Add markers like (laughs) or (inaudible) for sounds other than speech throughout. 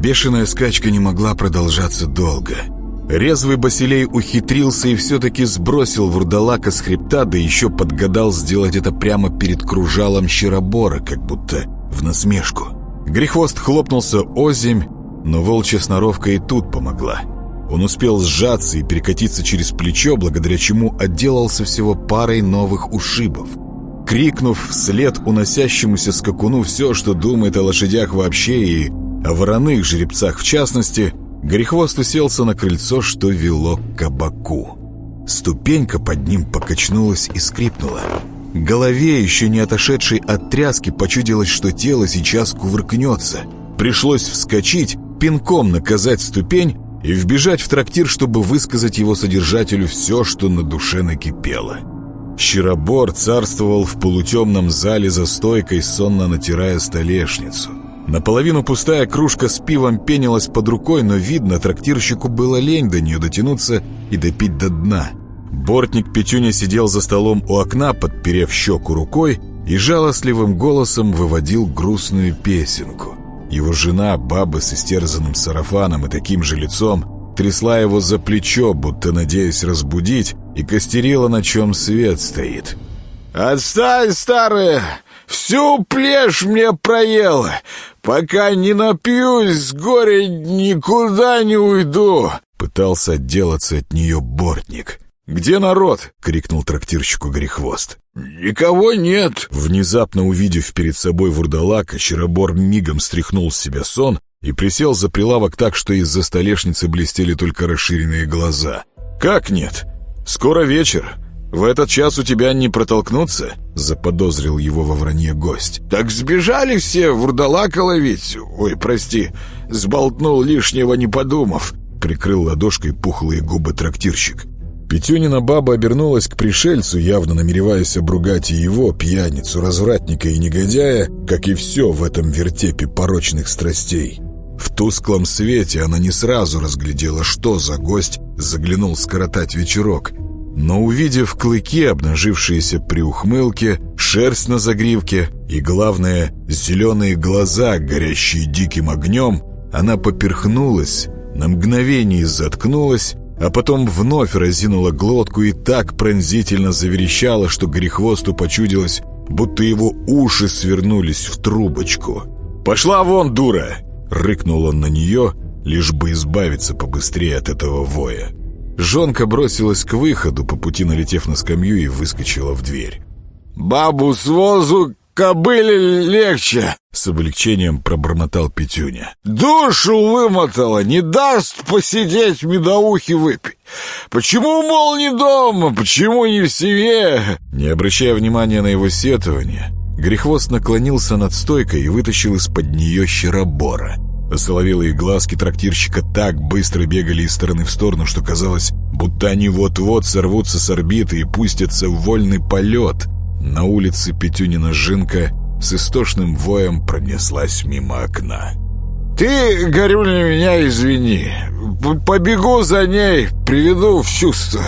Бешеная скачка не могла продолжаться долго. Резвый Басилей ухитрился и все-таки сбросил вурдалака с хребта, да еще подгадал сделать это прямо перед кружалом Щеробора, как будто в насмешку. Грехвост хлопнулся озимь, но волчья сноровка и тут помогла. Он успел сжаться и перекатиться через плечо, благодаря чему отделался всего парой новых ушибов. Крикнув вслед уносящемуся скакуну все, что думает о лошадях вообще и о вороных жеребцах в частности, Грехвост уселся на крыльцо, что вело к кабаку. Ступенька под ним покачнулась и скрипнула. Голове, еще не отошедшей от тряски, почудилось, что тело сейчас кувыркнется. Пришлось вскочить, пинком наказать ступень и вбежать в трактир, чтобы высказать его содержателю все, что на душе накипело. Щеробор царствовал в полутемном зале за стойкой, сонно натирая столешницу. Наполовину пустая кружка с пивом пенилась под рукой, но видно, трактирщику было лень до нее дотянуться и допить до дна. Бортник Петюня сидел за столом у окна, подперев щеку рукой, и жалостливым голосом выводил грустную песенку. Его жена, баба с истерзанным сарафаном и таким же лицом, трясла его за плечо, будто надеясь разбудить, и костерила, на чем свет стоит. «Отстань, старая! Всю плешь мне проела! Пока не напьюсь, с горя никуда не уйду!» Пытался отделаться от нее бортник. «Где народ?» — крикнул трактирщику Грехвост. «Никого нет!» Внезапно увидев перед собой вурдалака, Щеробор мигом стряхнул с себя сон и присел за прилавок так, что из-за столешницы блестели только расширенные глаза. «Как нет? Скоро вечер. В этот час у тебя не протолкнуться?» — заподозрил его во вранье гость. «Так сбежали все вурдалака ловить. Ой, прости, сболтнул лишнего, не подумав». Прикрыл ладошкой пухлые губы трактирщик. Петюнина баба обернулась к пришельцу, явно намереваясь обругать и его, пьяницу, развратника и негодяя, как и все в этом вертепе порочных страстей. В тусклом свете она не сразу разглядела, что за гость заглянул скоротать вечерок. Но увидев клыки, обнажившиеся при ухмылке, шерсть на загривке и, главное, зеленые глаза, горящие диким огнем, она поперхнулась, на мгновение заткнулась а потом вновь разинула глотку и так пронзительно заверещала, что грехвосту почудилось, будто его уши свернулись в трубочку. «Пошла вон, дура!» — рыкнул он на нее, лишь бы избавиться побыстрее от этого воя. Жонка бросилась к выходу, по пути налетев на скамью и выскочила в дверь. «Бабу с возу кобыле легче!» — с облегчением пробормотал Петюня. «Душу вымотала, не даст посидеть медоухи выпить. Почему, мол, не дома, почему не в себе?» Не обращая внимания на его сетование, Грехвост наклонился над стойкой и вытащил из-под нее щеробора. Соловелые глазки трактирщика так быстро бегали из стороны в сторону, что казалось, будто они вот-вот сорвутся с орбиты и пустятся в вольный полет — на улице Петюнина Жинка с истошным воем пронеслась мимо окна. «Ты, Горюля, меня извини. Побегу за ней, приведу в чувство».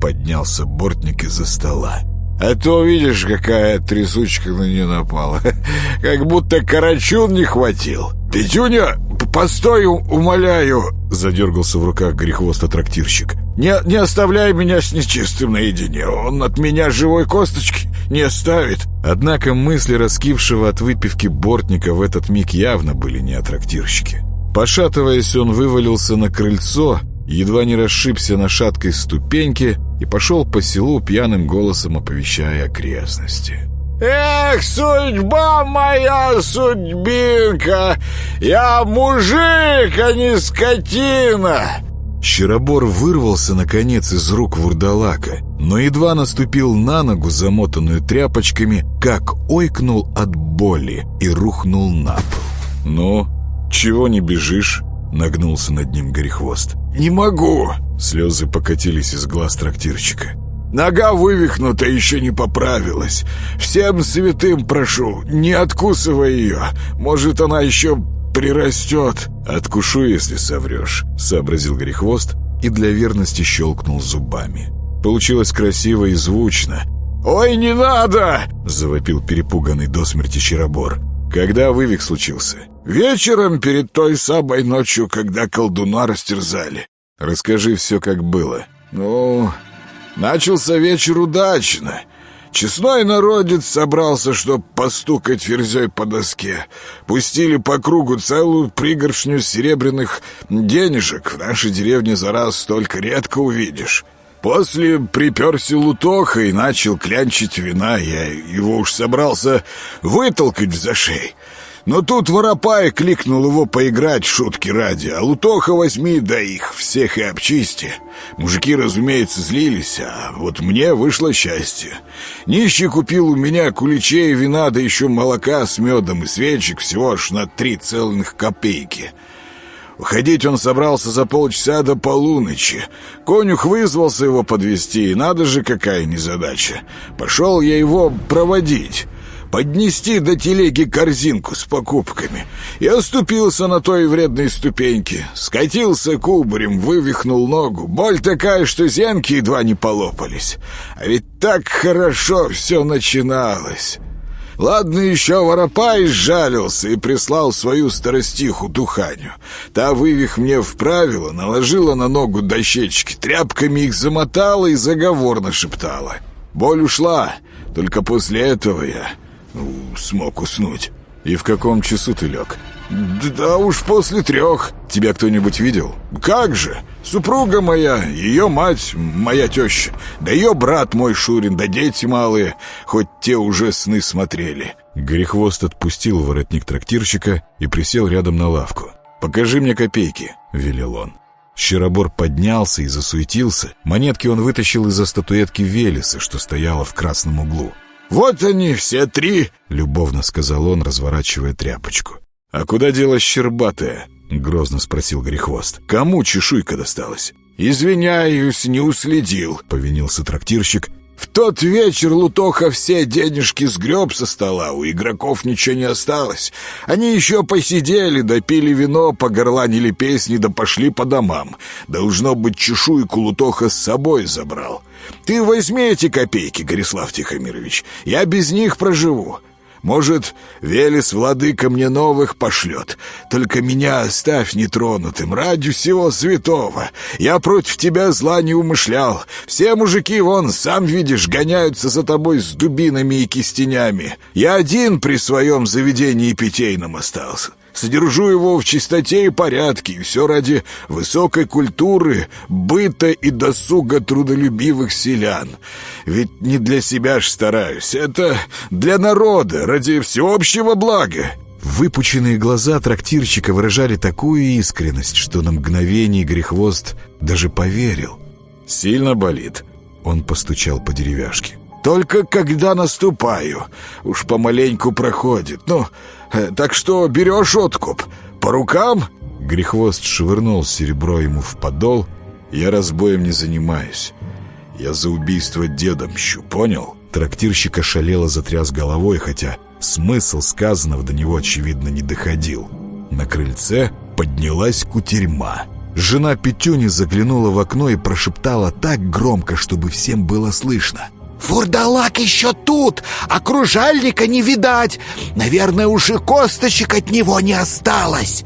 Поднялся бортник из-за стола. «А то видишь, какая трясучка на нее напала. (laughs) Как будто карачун не хватил. Петюня, постой, умоляю!» Задергался в руках грехвоста трактирщик. «Не, не оставляй меня с нечистым наедине. Он от меня живой косточки не оставит!» Однако мысли раскившего от выпивки бортника в этот миг явно были не о трактирщике. Пошатываясь, он вывалился на крыльцо, едва не расшибся на шаткой ступеньке и пошел по селу пьяным голосом оповещая окрестности. «Эх, судьба моя, судьбинка! Я мужик, а не скотина!» Щеробор вырвался, наконец, из рук вурдалака, но едва наступил на ногу, замотанную тряпочками, как ойкнул от боли и рухнул на пол. «Ну, чего не бежишь?» — нагнулся над ним Горехвост. «Не могу!» — слезы покатились из глаз трактирщика. «Нога вывихнута, еще не поправилась. Всем святым прошу, не откусывай ее. Может, она еще прирастет. Откушу, если соврешь», — сообразил Грехвост и для верности щелкнул зубами. Получилось красиво и звучно. «Ой, не надо!» — завопил перепуганный до смерти Щеробор. Когда вывих случился? Вечером перед той самой ночью, когда колдуна растерзали. Расскажи все, как было. Ну, начался вечер удачно. Честной народец собрался, чтоб постукать ферзей по доске. Пустили по кругу целую пригоршню серебряных денежек. В нашей деревне за раз столько редко увидишь. После приперся Лутоха и начал клянчить вина. Я его уж собрался вытолкать за шею. Но тут Воропай кликнул его поиграть шутки ради, а Лутоха возьми, да их всех и обчисти. Мужики, разумеется, злились, а вот мне вышло счастье. Нищий купил у меня куличей, вина, да еще молока с медом и свечек всего аж на три целых копейки. Уходить он собрался за полчаса до полуночи. Конюх вызвался его подвести, и надо же, какая незадача. Пошел я его проводить поднести до телеги корзинку с покупками. И оступился на той вредной ступеньке. Скатился кубарем, вывихнул ногу. Боль такая, что зенки едва не полопались. А ведь так хорошо все начиналось. Ладно, еще Воропай сжалился и прислал свою старостиху Туханю. Та вывих мне вправила, наложила на ногу дощечки, тряпками их замотала и заговор нашептала. Боль ушла, только после этого я ну, смог уснуть. И в каком часу ты лег? Да уж после трех. Тебя кто-нибудь видел? Как же? Супруга моя, ее мать, моя теща, да ее брат мой Шурин, да дети малые, хоть те уже сны смотрели. Грехвост отпустил воротник трактирщика и присел рядом на лавку. «Покажи мне копейки», — велел он. Щеробор поднялся и засуетился. Монетки он вытащил из-за статуэтки Велеса, что стояла в красном углу. «Вот они, все три!» — любовно сказал он, разворачивая тряпочку. «А куда делась Щербатая?» — грозно спросил Грехвост. «Кому чешуйка досталась?» «Извиняюсь, не уследил», — повинился трактирщик. «В тот вечер Лутоха все денежки сгреб со стола, у игроков ничего не осталось. Они еще посидели, допили вино, погорланили песни, да пошли по домам. Должно быть, чешуйку Лутоха с собой забрал». Ты возьми эти копейки, Горислав Тихомирович, я без них проживу. Может, Велес владыка мне новых пошлет. Только меня оставь нетронутым, ради всего святого. Я против тебя зла не умышлял. Все мужики, вон, сам видишь, гоняются за тобой с дубинами и кистенями. Я один при своем заведении питейном остался. Содержу его в чистоте и порядке, и все ради высокой культуры, быта и досуга трудолюбивых селян. Ведь не для себя ж стараюсь, это для народа, ради всеобщего блага». Выпученные глаза трактирщика выражали такую искренность, что на мгновение Грехвост даже поверил. «Сильно болит?» Он постучал по деревяшке. «Только когда наступаю. Уж помаленьку проходит. Ну, Э, так что берешь откуп? По рукам?» Грехвост швырнул серебро ему в подол. «Я разбоем не занимаюсь. Я за убийство деда мщу, понял?» Трактирщик ошалело затряс головой, хотя смысл сказанного до него, очевидно, не доходил. На крыльце поднялась кутерьма. Жена Петюни заглянула в окно и прошептала так громко, чтобы всем было слышно — Фурдалак еще тут, а кружальника не видать. Наверное, уж и косточек от него не осталось.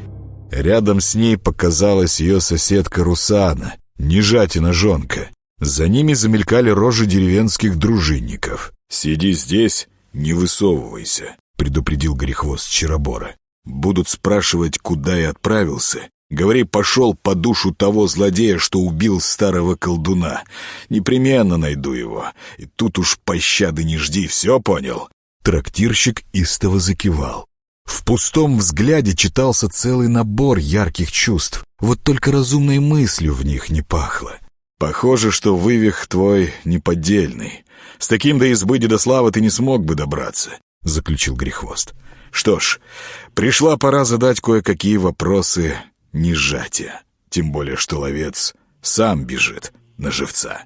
Рядом с ней показалась ее соседка Русана, нежатина жонка. За ними замелькали рожи деревенских дружинников. «Сиди здесь, не высовывайся», — предупредил Грехвост Чаробора. «Будут спрашивать, куда я отправился, Говори, пошел по душу того злодея, что убил старого колдуна. Непременно найду его. И тут уж пощады не жди, все понял?» Трактирщик истово закивал. В пустом взгляде читался целый набор ярких чувств. Вот только разумной мыслью в них не пахло. «Похоже, что вывих твой неподдельный. С таким до избы Дедослава ты не смог бы добраться», — заключил Грехвост. «Что ж, пришла пора задать кое-какие вопросы не сжатие. Тем более, что ловец сам бежит на живца.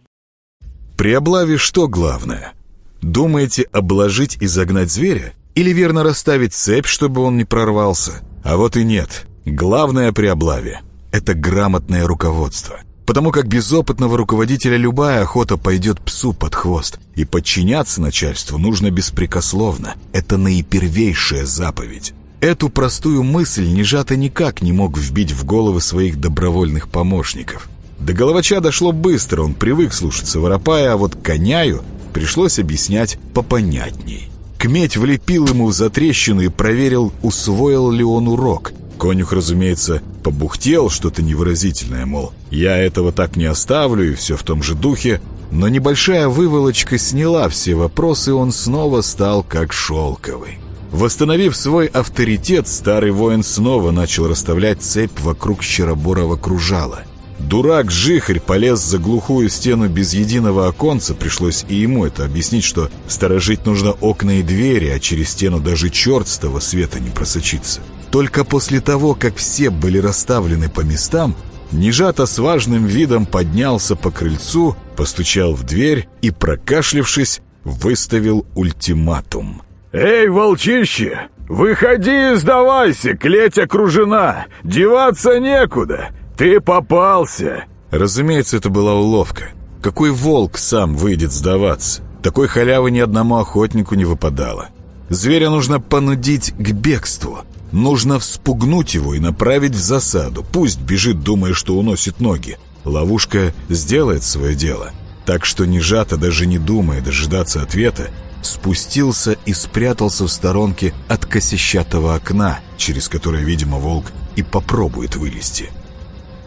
При облаве что главное? Думаете обложить и загнать зверя? Или верно расставить цепь, чтобы он не прорвался? А вот и нет. Главное при облаве — это грамотное руководство. Потому как без опытного руководителя любая охота пойдет псу под хвост. И подчиняться начальству нужно беспрекословно. Это наипервейшая заповедь. Эту простую мысль Нежата никак не мог вбить в головы своих добровольных помощников. До головача дошло быстро, он привык слушаться воропая, а вот коняю пришлось объяснять попонятней. Кметь влепил ему в затрещину и проверил, усвоил ли он урок. Конюх, разумеется, побухтел что-то невыразительное, мол, я этого так не оставлю и все в том же духе, но небольшая выволочка сняла все вопросы, и он снова стал как шелковый. Восстановив свой авторитет, старый воин снова начал расставлять цепь вокруг Щероборова кружала. Дурак-жихарь полез за глухую стену без единого оконца, пришлось и ему это объяснить, что сторожить нужно окна и двери, а через стену даже черт с того света не просочится. Только после того, как все были расставлены по местам, Нежато с важным видом поднялся по крыльцу, постучал в дверь и, прокашлившись, выставил ультиматум. «Эй, волчище, выходи и сдавайся, клеть окружена, деваться некуда, ты попался!» Разумеется, это была уловка. Какой волк сам выйдет сдаваться? Такой халявы ни одному охотнику не выпадало. Зверя нужно понудить к бегству. Нужно вспугнуть его и направить в засаду. Пусть бежит, думая, что уносит ноги. Ловушка сделает свое дело. Так что Нежата, даже не думая дожидаться ответа, спустился и спрятался в сторонке от косящатого окна, через которое, видимо, волк и попробует вылезти.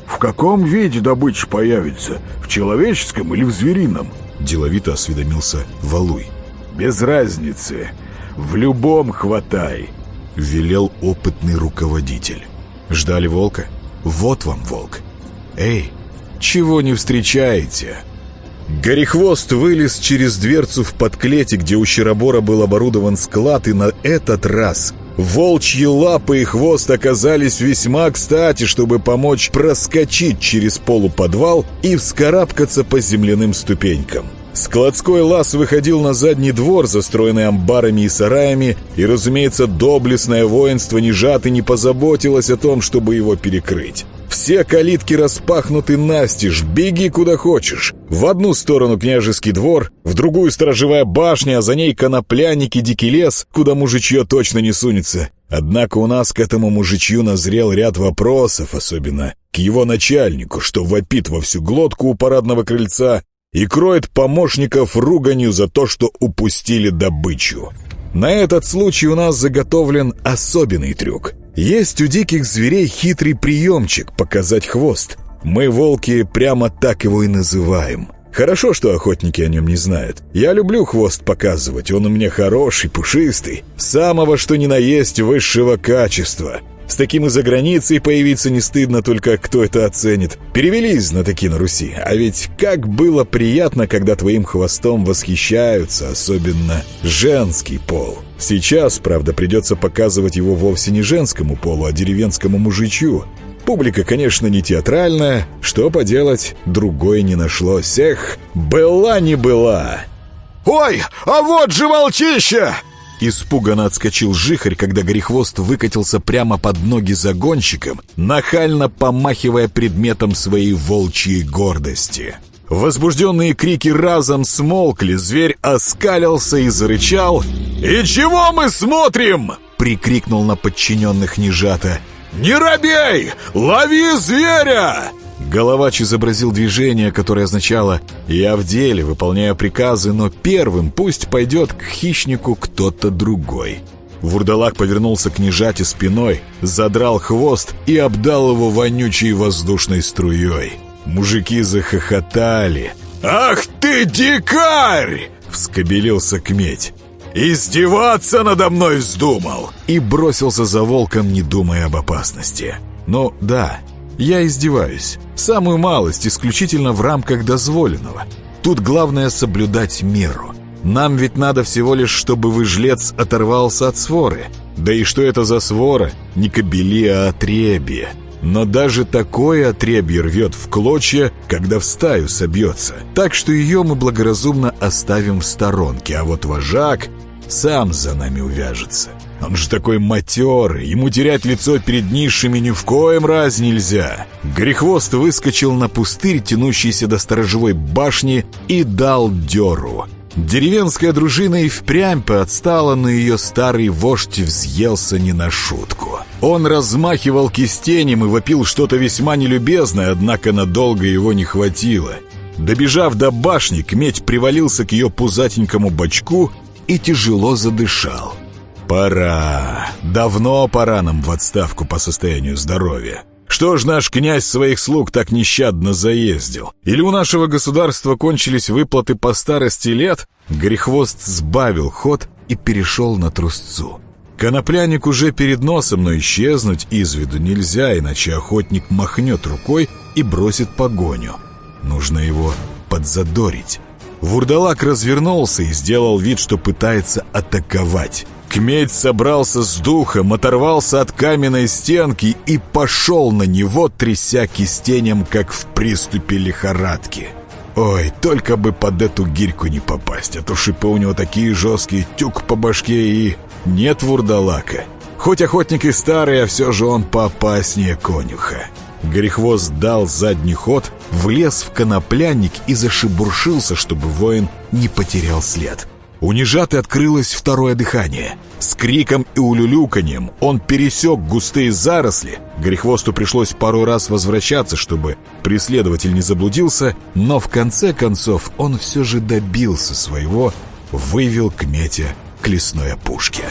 «В каком виде добыча появится? В человеческом или в зверином?» Деловито осведомился Валуй. «Без разницы. В любом хватай. — велел опытный руководитель. «Ждали волка? Вот вам волк. Эй, чего не встречаете?» Горехвост вылез через дверцу в подклете, где у Щеробора был оборудован склад, и на этот раз волчьи лапы и хвост оказались весьма кстати, чтобы помочь проскочить через полуподвал и вскарабкаться по земляным ступенькам. Складской лаз выходил на задний двор, застроенный амбарами и сараями, и, разумеется, доблестное воинство Нежаты не позаботилось о том, чтобы его перекрыть. Все калитки распахнуты настежь, беги куда хочешь. В одну сторону княжеский двор, в другую сторожевая башня, а за ней конопляники дикий лес, куда мужичье точно не сунется. Однако у нас к этому мужичью назрел ряд вопросов, особенно к его начальнику, что вопит во всю глотку у парадного крыльца и кроет помощников руганью за то, что упустили добычу. На этот случай у нас заготовлен особенный трюк. Есть у диких зверей хитрый приемчик показать хвост. Мы, волки, прямо так его и называем. Хорошо, что охотники о нем не знают. Я люблю хвост показывать, он у меня хороший, пушистый, самого что ни на есть высшего качества. С таким и за границей появиться не стыдно, только кто это оценит. Перевелись знатоки на Руси. А ведь как было приятно, когда твоим хвостом восхищаются, особенно женский пол. Сейчас, правда, придется показывать его вовсе не женскому полу, а деревенскому мужичью. Публика, конечно, не театральная. Что поделать, другой не нашлось. Эх, была не была. «Ой, а вот же волчище!» Испуганно отскочил жихарь, когда Горехвост выкатился прямо под ноги загонщиком, нахально помахивая предметом своей волчьей гордости. Возбужденные крики разом смолкли, зверь оскалился и зарычал. «И чего мы смотрим?» — прикрикнул на подчиненных Нежата. «Не робей! Лови зверя!» Головач изобразил движение, которое означало «Я в деле, выполняю приказы, но первым пусть пойдет к хищнику кто-то другой». Вурдалак повернулся к нежате спиной, задрал хвост и обдал его вонючей воздушной струей. Мужики захохотали. «Ах ты, дикарь!» — вскобелился Кметь. «Издеваться надо мной вздумал!» И бросился за волком, не думая об опасности. «Ну да, я издеваюсь. Самую малость, исключительно в рамках дозволенного. Тут главное соблюдать меру. Нам ведь надо всего лишь, чтобы выжлец оторвался от своры. Да и что это за свора? Не кобели, а отребье. Но даже такое отребье рвет в клочья, когда в стаю собьется. Так что ее мы благоразумно оставим в сторонке, а вот вожак сам за нами увяжется. Он же такой матерый, ему терять лицо перед низшими ни в коем раз нельзя. Грехвост выскочил на пустырь, тянущийся до сторожевой башни, и дал дёру. Деревенская дружина и впрямь поотстала, но ее старый вождь взъелся не на шутку. Он размахивал кистенем и вопил что-то весьма нелюбезное, однако надолго его не хватило. Добежав до башни, Кметь привалился к ее пузатенькому бочку и тяжело задышал. «Пора. Давно пора нам в отставку по состоянию здоровья. Что ж наш князь своих слуг так нещадно заездил? Или у нашего государства кончились выплаты по старости лет? Грехвост сбавил ход и перешел на трусцу. Конопляник уже перед носом, но исчезнуть из виду нельзя, иначе охотник махнет рукой и бросит погоню. Нужно его подзадорить. Вурдалак развернулся и сделал вид, что пытается атаковать. Кмедь собрался с духом, оторвался от каменной стенки и пошел на него, тряся кистенем, как в приступе лихорадки. Ой, только бы под эту гирьку не попасть, а то шипы у него такие жесткие, тюк по башке и... Нет вурдалака. Хоть охотник и старый, а все же он поопаснее конюха. Грехвост дал задний ход, влез в конопляник и зашебуршился, чтобы воин не потерял след. У Нежаты открылось второе дыхание. С криком и улюлюканьем он пересек густые заросли. Грехвосту пришлось пару раз возвращаться, чтобы преследователь не заблудился, но в конце концов он все же добился своего, вывел к мете к лесной опушке.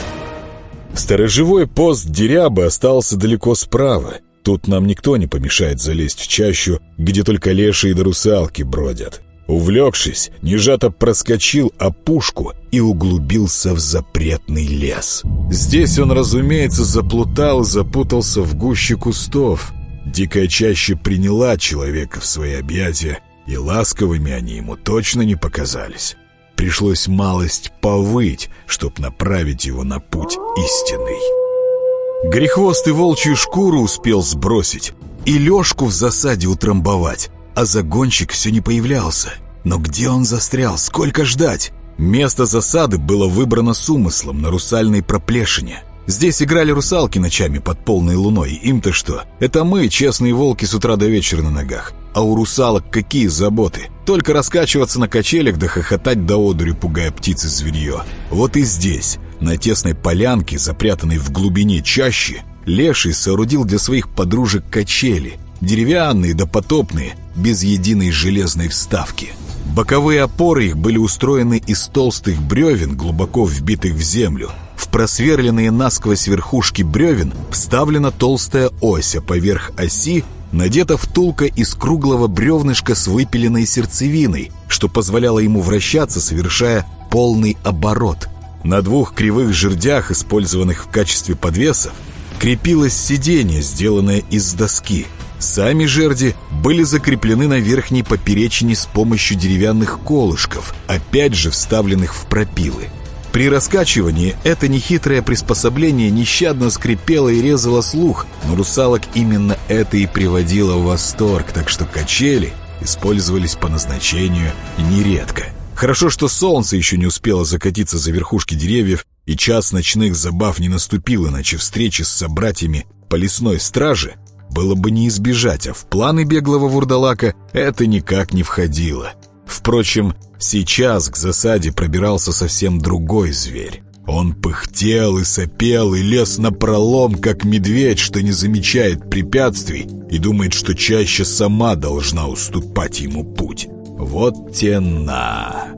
Сторожевой пост Дерябы остался далеко справа. Тут нам никто не помешает залезть в чащу, где только лешие да русалки бродят. Увлекшись, Нежато проскочил опушку и углубился в запретный лес. Здесь он, разумеется, заплутал и запутался в гуще кустов. Дикая чаще приняла человека в свои объятия, и ласковыми они ему точно не показались. Пришлось малость повыть, чтоб направить его на путь истинный. Грехвост и волчью шкуру успел сбросить, и Лешку в засаде утрамбовать а загонщик все не появлялся. Но где он застрял? Сколько ждать? Место засады было выбрано с умыслом на русальной проплешине. Здесь играли русалки ночами под полной луной. Им-то что? Это мы, честные волки, с утра до вечера на ногах. А у русалок какие заботы? Только раскачиваться на качелях да хохотать до одури, пугая птицы зверье. Вот и здесь, на тесной полянке, запрятанной в глубине чащи, Леший соорудил для своих подружек качели – Деревянные, допотопные, без единой железной вставки. Боковые опоры их были устроены из толстых бревен, глубоко вбитых в землю. В просверленные насквозь верхушки бревен вставлена толстая ось, а поверх оси надета втулка из круглого бревнышка с выпиленной сердцевиной, что позволяло ему вращаться, совершая полный оборот. На двух кривых жердях, использованных в качестве подвесов, крепилось сиденье, сделанное из доски – Сами жерди были закреплены на верхней поперечине с помощью деревянных колышков, опять же вставленных в пропилы. При раскачивании это нехитрое приспособление нещадно скрипело и резало слух, но русалок именно это и приводило в восторг, так что качели использовались по назначению нередко. Хорошо, что солнце еще не успело закатиться за верхушки деревьев, и час ночных забав не наступил, иначе встречи с собратьями по лесной страже было бы не избежать, а в планы беглого вурдалака это никак не входило. Впрочем, сейчас к засаде пробирался совсем другой зверь. Он пыхтел и сопел и лез на пролом, как медведь, что не замечает препятствий и думает, что чаще сама должна уступать ему путь. Вот тена.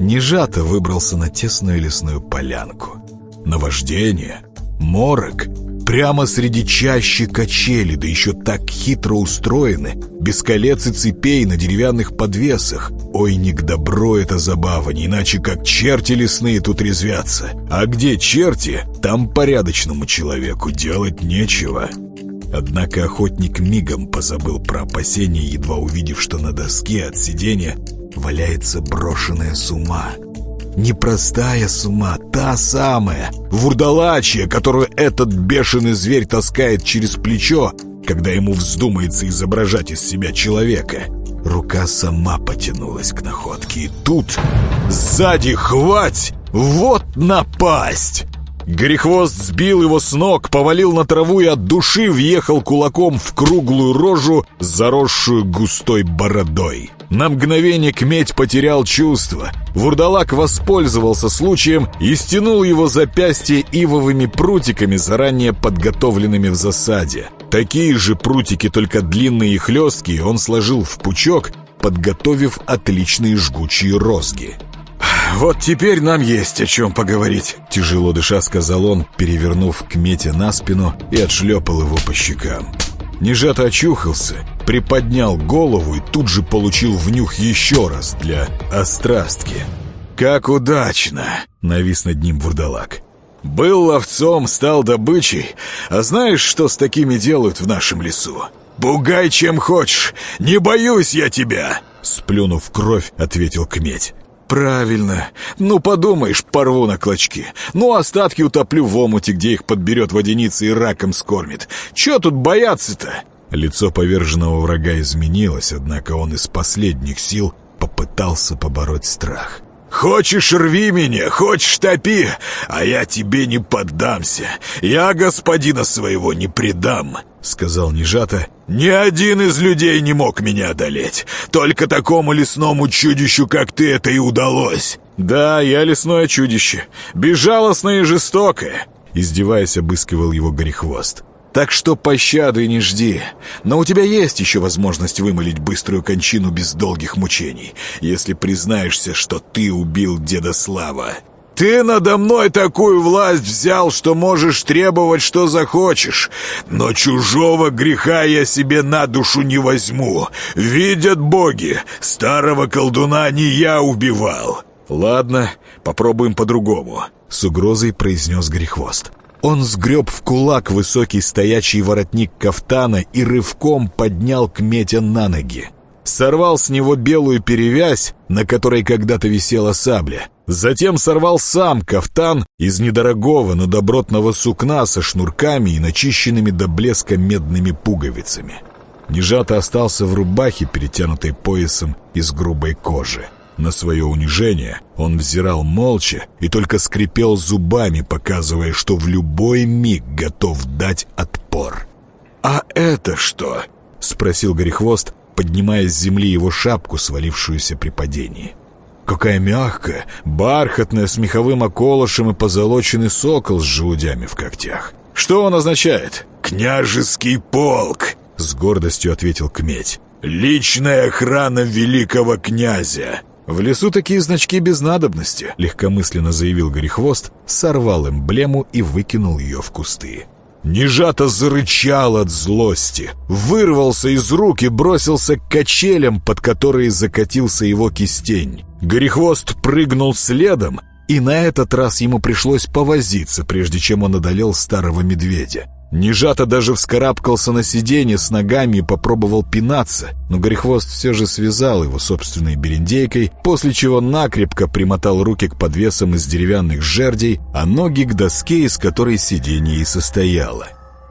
Нежато выбрался на тесную лесную полянку. Наваждение, морок — Прямо среди чащи качели, да еще так хитро устроены, без колец и цепей на деревянных подвесах. Ой, не к добру эта забава, не иначе как черти лесные тут резвятся. А где черти, там порядочному человеку делать нечего. Однако охотник мигом позабыл про опасения, едва увидев, что на доске от сиденья валяется брошенная с ума. Непростая сума, та самая, вурдалачья, которую этот бешеный зверь таскает через плечо, когда ему вздумается изображать из себя человека. Рука сама потянулась к находке, и тут сзади хвать! Вот напасть! Грехвост сбил его с ног, повалил на траву и от души въехал кулаком в круглую рожу, заросшую густой бородой. На мгновение Кметь потерял чувство. Вурдалак воспользовался случаем и стянул его запястье ивовыми прутиками, заранее подготовленными в засаде. Такие же прутики, только длинные и хлесткие, он сложил в пучок, подготовив отличные жгучие розги. «Вот теперь нам есть о чем поговорить», — тяжело дыша сказал он, перевернув к Мете на спину и отшлепал его по щекам. Нежат очухался, приподнял голову и тут же получил внюх еще раз для острастки. «Как удачно!» — навис над ним вурдалак. «Был ловцом, стал добычей, а знаешь, что с такими делают в нашем лесу? Бугай чем хочешь, не боюсь я тебя!» Сплюнув кровь, ответил Кметь. «Правильно. Ну, подумаешь, порву на клочки. Ну, остатки утоплю в омуте, где их подберет водяница и раком скормит. Че тут бояться-то?» Лицо поверженного врага изменилось, однако он из последних сил попытался побороть страх. «Хочешь, рви меня, хочешь, топи, а я тебе не поддамся. Я господина своего не предам», — сказал Нежата. «Ни один из людей не мог меня одолеть. Только такому лесному чудищу, как ты, это и удалось». «Да, я лесное чудище, безжалостное и жестокое», — издеваясь, обыскивал его Горехвост. Так что пощады не жди. Но у тебя есть еще возможность вымолить быструю кончину без долгих мучений, если признаешься, что ты убил деда Слава. Ты надо мной такую власть взял, что можешь требовать, что захочешь. Но чужого греха я себе на душу не возьму. Видят боги, старого колдуна не я убивал. Ладно, попробуем по-другому, с угрозой произнес Грехвост. Он сгреб в кулак высокий стоячий воротник кафтана и рывком поднял Кметя на ноги. Сорвал с него белую перевязь, на которой когда-то висела сабля. Затем сорвал сам кафтан из недорогого, но добротного сукна со шнурками и начищенными до блеска медными пуговицами. Нежато остался в рубахе, перетянутой поясом из грубой кожи. На свое унижение он взирал молча и только скрипел зубами, показывая, что в любой миг готов дать отпор. «А это что?» — спросил Горехвост, поднимая с земли его шапку, свалившуюся при падении. «Какая мягкая, бархатная, с меховым околышем и позолоченный сокол с желудями в когтях. Что он означает?» «Княжеский полк!» — с гордостью ответил Кметь. «Личная охрана великого князя!» «В лесу такие значки без надобности», — легкомысленно заявил Горехвост, сорвал эмблему и выкинул ее в кусты. Нежато зарычал от злости, вырвался из рук и бросился к качелям, под которые закатился его кистень. Горехвост прыгнул следом, и на этот раз ему пришлось повозиться, прежде чем он одолел старого медведя. Нежато даже вскарабкался на сиденье с ногами и попробовал пинаться, но Горехвост все же связал его собственной берендейкой, после чего накрепко примотал руки к подвесам из деревянных жердей, а ноги к доске, из которой сиденье и состояло.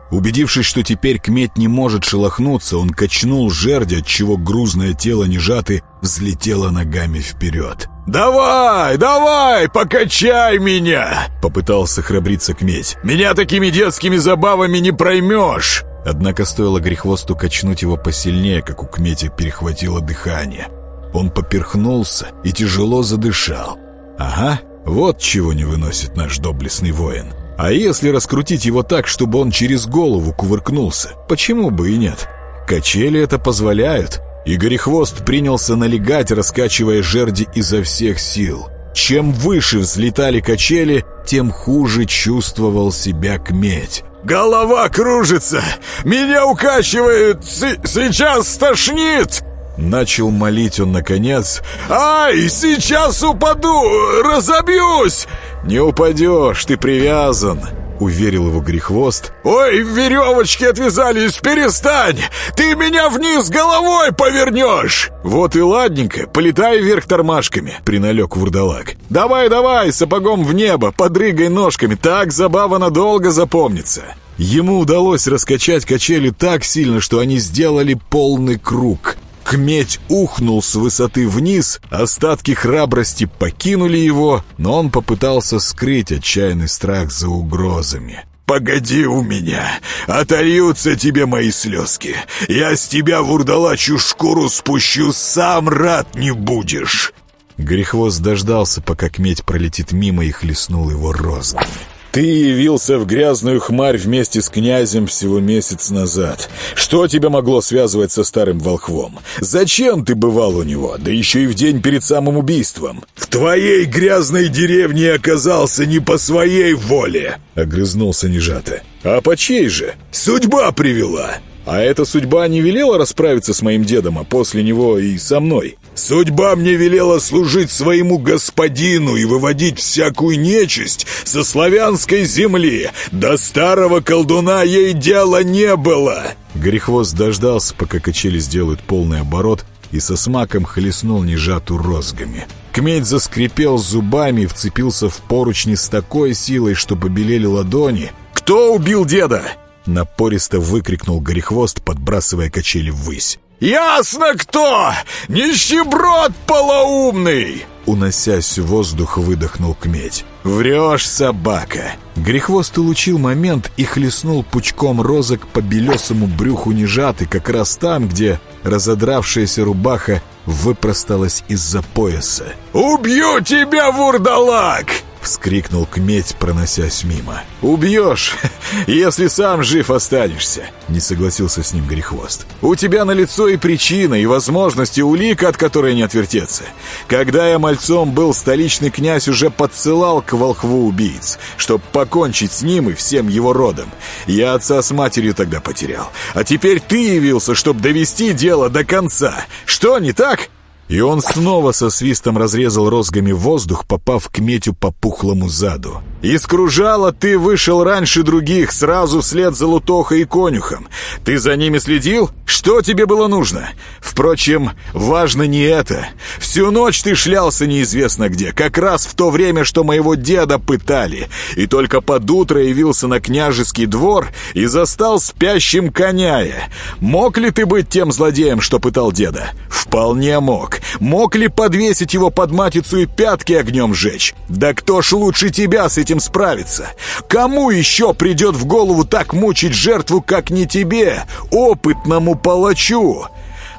Убедившись, что теперь кметь не может шелохнуться, он качнул жерди, отчего грузное тело нежаты взлетело ногами вперед. «Давай, давай, покачай меня!» — попытался храбриться кметь. «Меня такими детскими забавами не проймешь!» Однако стоило грехвосту качнуть его посильнее, как у кметя перехватило дыхание. Он поперхнулся и тяжело задышал. «Ага, вот чего не выносит наш доблестный воин!» А если раскрутить его так, чтобы он через голову кувыркнулся? Почему бы и нет? Качели это позволяют. Игорь Хвост принялся налегать, раскачивая жерди изо всех сил. Чем выше взлетали качели, тем хуже чувствовал себя кметь. «Голова кружится! Меня укачивает! С сейчас стошнит!» Начал молить он наконец. «Ай, сейчас упаду! Разобьюсь!» «Не упадешь, ты привязан!» Уверил его Грехвост. «Ой, веревочки отвязались, перестань! Ты меня вниз головой повернешь!» «Вот и ладненько, полетай вверх тормашками!» Приналег вурдалак. «Давай, давай, сапогом в небо, подрыгай ножками, так забава надолго запомнится!» Ему удалось раскачать качели так сильно, что они сделали полный круг — Кметь ухнул с высоты вниз, остатки храбрости покинули его, но он попытался скрыть отчаянный страх за угрозами. погоди у меня, отольются тебе мои слезки. Я с тебя, вурдалачью шкуру спущу, сам рад не будешь!» Грехвост дождался, пока кметь пролетит мимо и хлестнул его розгами. Ты явился в грязную хмарь вместе с князем всего месяц назад. Что тебя могло связывать со старым волхвом? Зачем ты бывал у него, да еще и в день перед самым убийством? В твоей грязной деревне оказался не по своей воле, огрызнулся Нежата. А по чьей же? Судьба привела. А эта судьба не велела расправиться с моим дедом, а после него и со мной. Судьба мне велела служить своему господину и выводить всякую нечисть со славянской земли. До старого колдуна ей дела не было. Грехвост дождался, пока качели сделают полный оборот, и со смаком хлестнул нежату розгами. Кмедь заскрипел зубами и вцепился в поручни с такой силой, что побелели ладони. «Кто убил деда?» Напористо выкрикнул Горехвост, подбрасывая качели ввысь. «Ясно кто! Нищеброд полоумный!» Уносясь в воздух, выдохнул кметь. «Врешь, собака!» Грехвост улучил момент и хлестнул пучком розок по белесому брюху нежаты, как раз там, где разодравшаяся рубаха выпросталась из-за пояса. «Убью тебя, вурдалак!» — вскрикнул кметь, проносясь мимо. «Убьешь, (laughs) если сам жив останешься!» — не согласился с ним Грехвост. «У тебя на лицо и причина, и возможности улика, от которой не отвертеться. Когда я мальцом был, столичный князь уже подсылал к волхву убийц, чтоб покончить с ним и всем его родом. Я отца с матерью тогда потерял. А теперь ты явился, чтоб довести дело до конца. Что, не так?» И он снова со свистом разрезал розгами воздух, попав к метю по пухлому заду. «Из кружала ты вышел раньше других, сразу вслед за Лутохой и Конюхом. Ты за ними следил? Что тебе было нужно? Впрочем, важно не это. Всю ночь ты шлялся неизвестно где, как раз в то время, что моего деда пытали, и только под утро явился на княжеский двор и застал спящим коняя. Мог ли ты быть тем злодеем, что пытал деда? Вполне мог. Мог ли подвесить его под матицу и пятки огнем жечь? Да кто ж лучше тебя с этим справится? Кому еще придет в голову так мучить жертву, как не тебе, опытному палачу?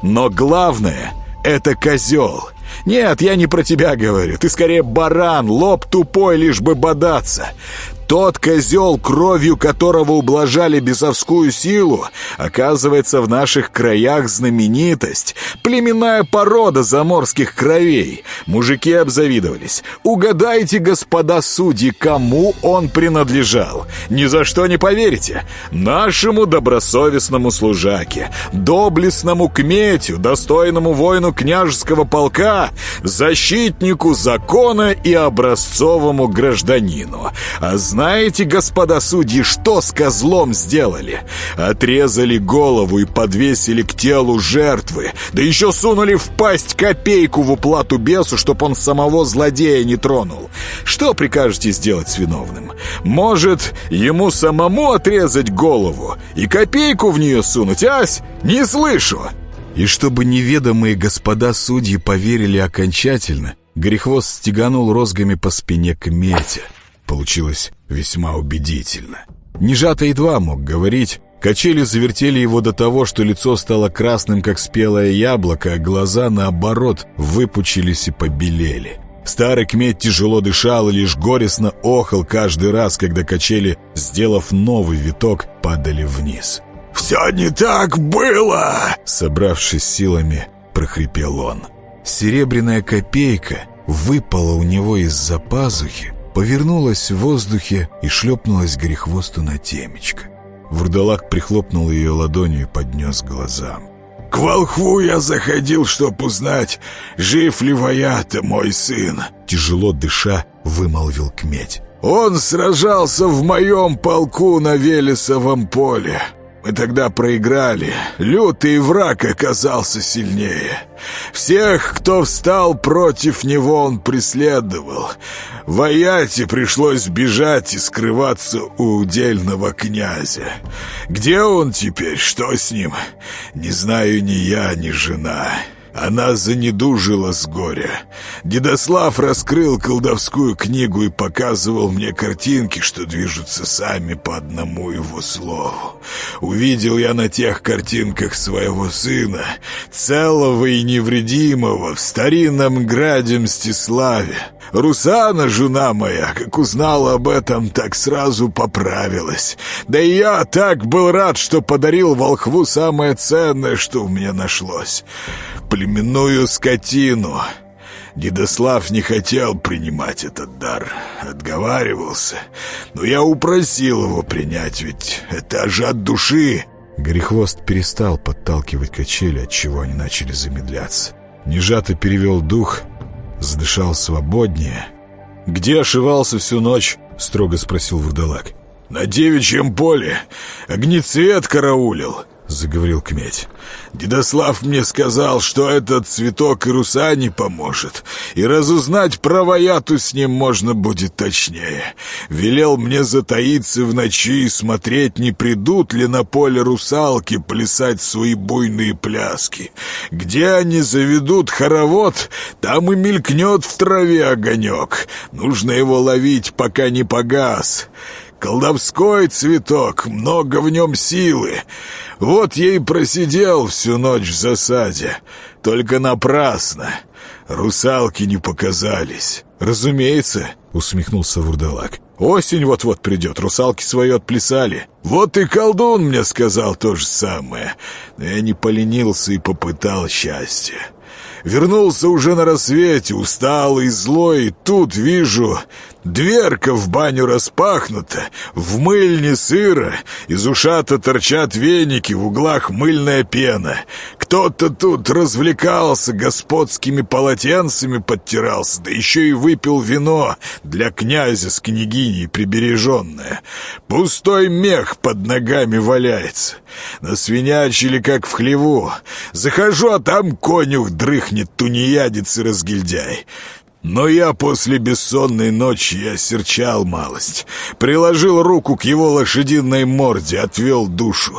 Но главное — это козел. Нет, я не про тебя говорю. Ты скорее баран, лоб тупой, лишь бы бодаться. Тот козел, кровью которого ублажали бесовскую силу, оказывается в наших краях знаменитость. Племенная порода заморских кровей. Мужики обзавидовались. Угадайте, господа судьи, кому он принадлежал. Ни за что не поверите. Нашему добросовестному служаке, доблестному кметю, достойному воину княжеского полка, защитнику закона и образцовому гражданину. А знаете, господа судьи, что с козлом сделали? Отрезали голову и подвесили к телу жертвы, да еще сунули в пасть копейку в уплату бесу, чтоб он самого злодея не тронул. Что прикажете сделать с виновным? Может, ему самому отрезать голову и копейку в нее сунуть, ась? Не слышу!» И чтобы неведомые господа судьи поверили окончательно, Грехвост стеганул розгами по спине к мете. Получилось весьма убедительно. Нежато едва мог говорить. Качели завертели его до того, что лицо стало красным, как спелое яблоко, а глаза, наоборот, выпучились и побелели. Старый кмет тяжело дышал и лишь горестно охал каждый раз, когда качели, сделав новый виток, падали вниз. «Все не так было!» Собравшись силами, прохрипел он. Серебряная копейка выпала у него из-за пазухи, повернулась в воздухе и шлепнулась грехвосту на темечко. Вурдалак прихлопнул ее ладонью и поднес глазам. «К волхву я заходил, чтоб узнать, жив ли воята мой сын!» Тяжело дыша, вымолвил кметь. «Он сражался в моем полку на Велесовом поле. Мы тогда проиграли. Лютый враг оказался сильнее. Всех, кто встал против него, он преследовал. Ваяте пришлось бежать и скрываться у удельного князя. Где он теперь? Что с ним? Не знаю ни я, ни жена. Она занедужила с горя. Дедослав раскрыл колдовскую книгу и показывал мне картинки, что движутся сами по одному его слову. Увидел я на тех картинках своего сына, целого и невредимого, в старинном граде Мстиславе. Русана, жена моя, как узнала об этом, так сразу поправилась. Да и я так был рад, что подарил волхву самое ценное, что у меня нашлось племенную скотину. Дедослав не хотел принимать этот дар, отговаривался. Но я упросил его принять, ведь это же от души. Горехвост перестал подталкивать качели, отчего они начали замедляться. Нежато перевел дух, задышал свободнее. «Где ошивался всю ночь?» — строго спросил вурдалак. «На девичьем поле. Огнецвет караулил заговорил кметь. «Дедослав мне сказал, что этот цветок и руса не поможет, и разузнать про Ваяту с ним можно будет точнее. Велел мне затаиться в ночи и смотреть, не придут ли на поле русалки плясать свои буйные пляски. Где они заведут хоровод, там и мелькнет в траве огонек. Нужно его ловить, пока не погас». Колдовской цветок, много в нем силы. Вот ей просидел всю ночь в засаде. Только напрасно. Русалки не показались. Разумеется, усмехнулся Вурдалак. Осень вот-вот придет, русалки свое отплясали. Вот и колдун мне сказал то же самое. Но я не поленился и попытал счастье. Вернулся уже на рассвете, усталый злой, и тут вижу, дверка в баню распахнута, в мыльне сыро, из ушата торчат веники, в углах мыльная пена. Кто-то тут развлекался, господскими полотенцами подтирался, да еще и выпил вино для князя с княгиней прибереженное. Пустой мех под ногами валяется. Насвинячили, как в хлеву. Захожу, а там конюх дрыхнет, тунеядец и разгильдяй. Но я после бессонной ночи я серчал малость. Приложил руку к его лошадиной морде, отвел душу.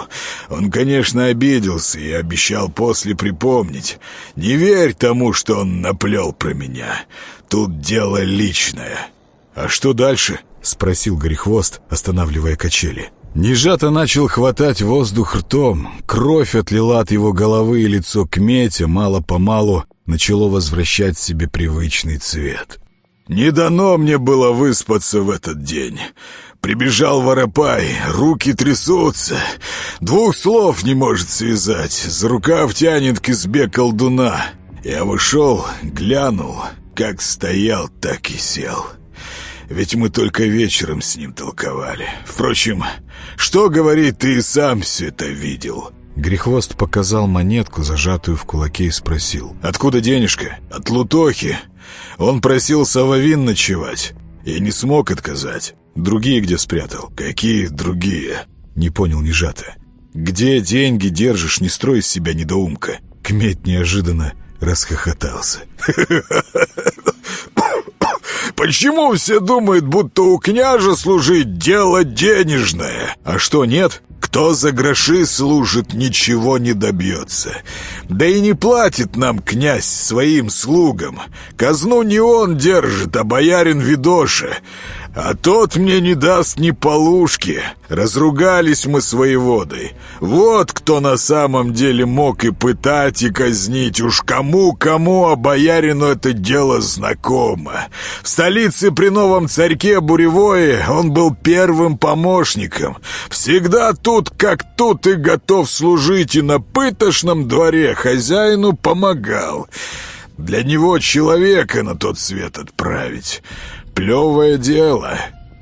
Он, конечно, обиделся и обещал после припомнить. Не верь тому, что он наплел про меня. Тут дело личное. «А что дальше?» — спросил Горехвост, останавливая качели. Нежато начал хватать воздух ртом. Кровь отлила от его головы и лицо к мете, мало-помалу начало возвращать себе привычный цвет. «Не дано мне было выспаться в этот день. Прибежал Воропай, руки трясутся, двух слов не может связать, за рукав тянет к избе колдуна. Я вышел, глянул, как стоял, так и сел». Ведь мы только вечером с ним толковали. Впрочем, что говорит, ты и сам все это видел. Грехвост показал монетку, зажатую в кулаке, и спросил. «Откуда денежка?» «От Лутохи. Он просил Савовин ночевать. Я не смог отказать. Другие где спрятал?» «Какие другие?» Не понял Нежата. «Где деньги держишь, не строй из себя недоумка?» Кметь неожиданно расхохотался. (laughs) Почему все думают, будто у княжа служить дело денежное? А что, нет? Кто за гроши служит, ничего не добьется. Да и не платит нам князь своим слугам. Казну не он держит, а боярин Видоша. А тот мне не даст ни полушки. Разругались мы с воеводой. Вот кто на самом деле мог и пытать, и казнить. Уж кому-кому, а боярину это дело знакомо. В столице при новом царьке Буревое он был первым помощником. Всегда тут как тут и готов служить, и на пытошном дворе хозяину помогал. Для него человека на тот свет отправить. Плевое дело.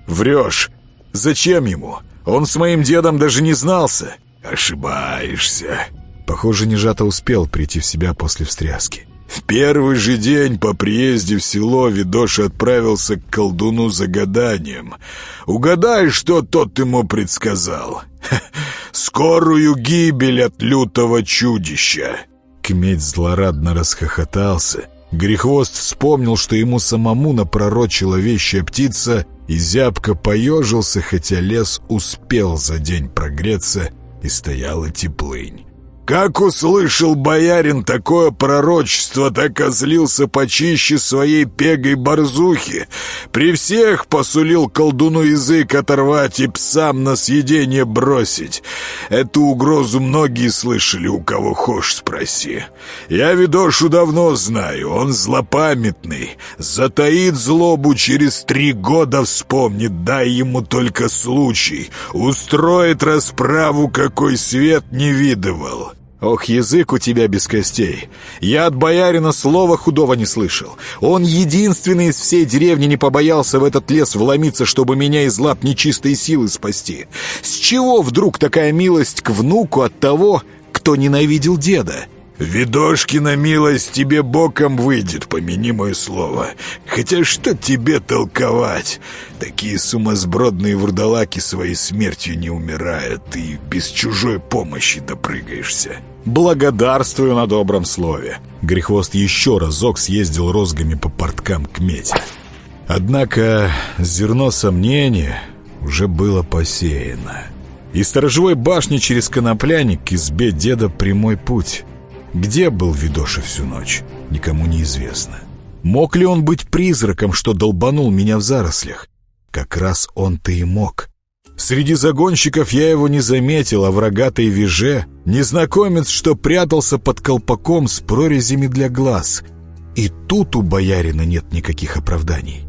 Врешь. Зачем ему? Он с моим дедом даже не знался. Ошибаешься. Похоже, Нежата успел прийти в себя после встряски. В первый же день по приезде в село Видоша отправился к колдуну за гаданием. Угадай, что тот ему предсказал. (laughs) Скорую гибель от лютого чудища. Кметь злорадно расхохотался Грехвост вспомнил, что ему самому напророчила вещая птица, и зябко поежился, хотя лес успел за день прогреться, и стояла теплынь. Как услышал боярин такое пророчество, так озлился почище своей пегой борзухи. При всех посулил колдуну язык оторвать и псам на съедение бросить. Эту угрозу многие слышали, у кого хошь спроси. Я Видошу давно знаю, он злопамятный. Затаит злобу через три года вспомнит, дай ему только случай. Устроит расправу, какой свет не видывал. Ох, язык у тебя без костей. Я от боярина слова худого не слышал. Он единственный из всей деревни не побоялся в этот лес вломиться, чтобы меня из лап нечистой силы спасти. С чего вдруг такая милость к внуку от того, кто ненавидел деда? «Видошкина милость тебе боком выйдет, помяни мое слово. Хотя что тебе толковать? Такие сумасбродные вурдалаки своей смертью не умирают, и без чужой помощи допрыгаешься». «Благодарствую на добром слове». Грехвост еще разок съездил розгами по порткам к мете. Однако зерно сомнения уже было посеяно. Из сторожевой башни через Конопляник к избе деда прямой путь. Где был Видоша всю ночь, никому не известно. Мог ли он быть призраком, что долбанул меня в зарослях? Как раз он-то и мог. Среди загонщиков я его не заметил, а в рогатой веже незнакомец, что прятался под колпаком с прорезями для глаз. И тут у боярина нет никаких оправданий.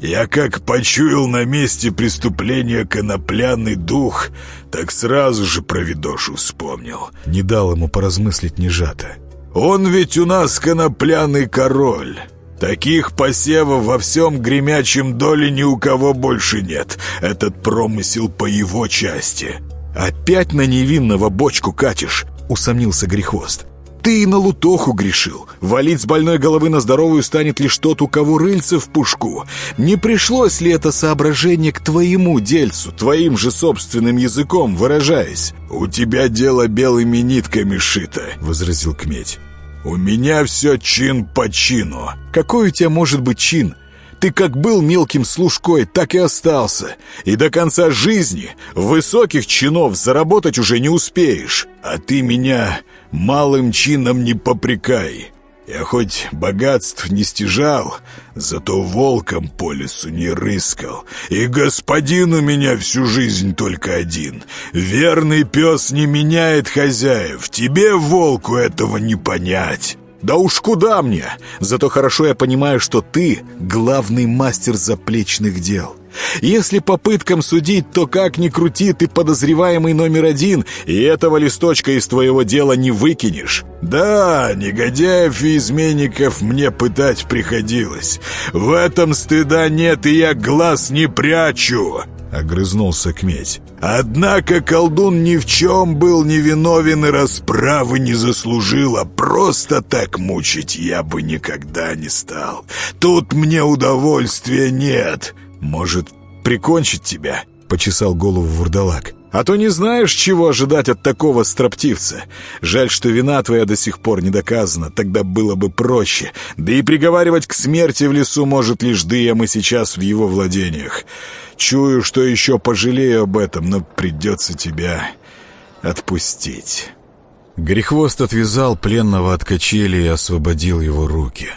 Я как почуял на месте преступления конопляный дух, так сразу же про Видошу вспомнил. Не дал ему поразмыслить нежато. Он ведь у нас конопляный король. Таких посевов во всем гремячем доле ни у кого больше нет. Этот промысел по его части. «Опять на невинного бочку катишь?» — усомнился Грехвост. Ты и на лутоху грешил. Валить с больной головы на здоровую станет лишь тот, у кого рыльце в пушку. Не пришлось ли это соображение к твоему дельцу, твоим же собственным языком выражаясь? «У тебя дело белыми нитками шито», — возразил Кметь. «У меня все чин по чину». «Какой у тебя может быть чин?» Ты как был мелким служкой, так и остался. И до конца жизни высоких чинов заработать уже не успеешь. А ты меня малым чином не попрекай. Я хоть богатств не стяжал, зато волком по лесу не рыскал. И господин у меня всю жизнь только один. Верный пес не меняет хозяев. Тебе, волку, этого не понять». «Да уж куда мне! Зато хорошо я понимаю, что ты главный мастер заплечных дел. Если по пыткам судить, то как ни крути, ты подозреваемый номер один, и этого листочка из твоего дела не выкинешь». «Да, негодяев и изменников мне пытать приходилось. В этом стыда нет, и я глаз не прячу». — огрызнулся Кметь. «Однако колдун ни в чем был невиновен и расправы не заслужил, а просто так мучить я бы никогда не стал. Тут мне удовольствия нет. Может, прикончить тебя?» — почесал голову вурдалак. «А то не знаешь, чего ожидать от такого строптивца. Жаль, что вина твоя до сих пор не доказана, тогда было бы проще. Да и приговаривать к смерти в лесу может лишь Дыя, мы сейчас в его владениях. Чую, что еще пожалею об этом, но придется тебя отпустить». Грехвост отвязал пленного от качели и освободил его руки.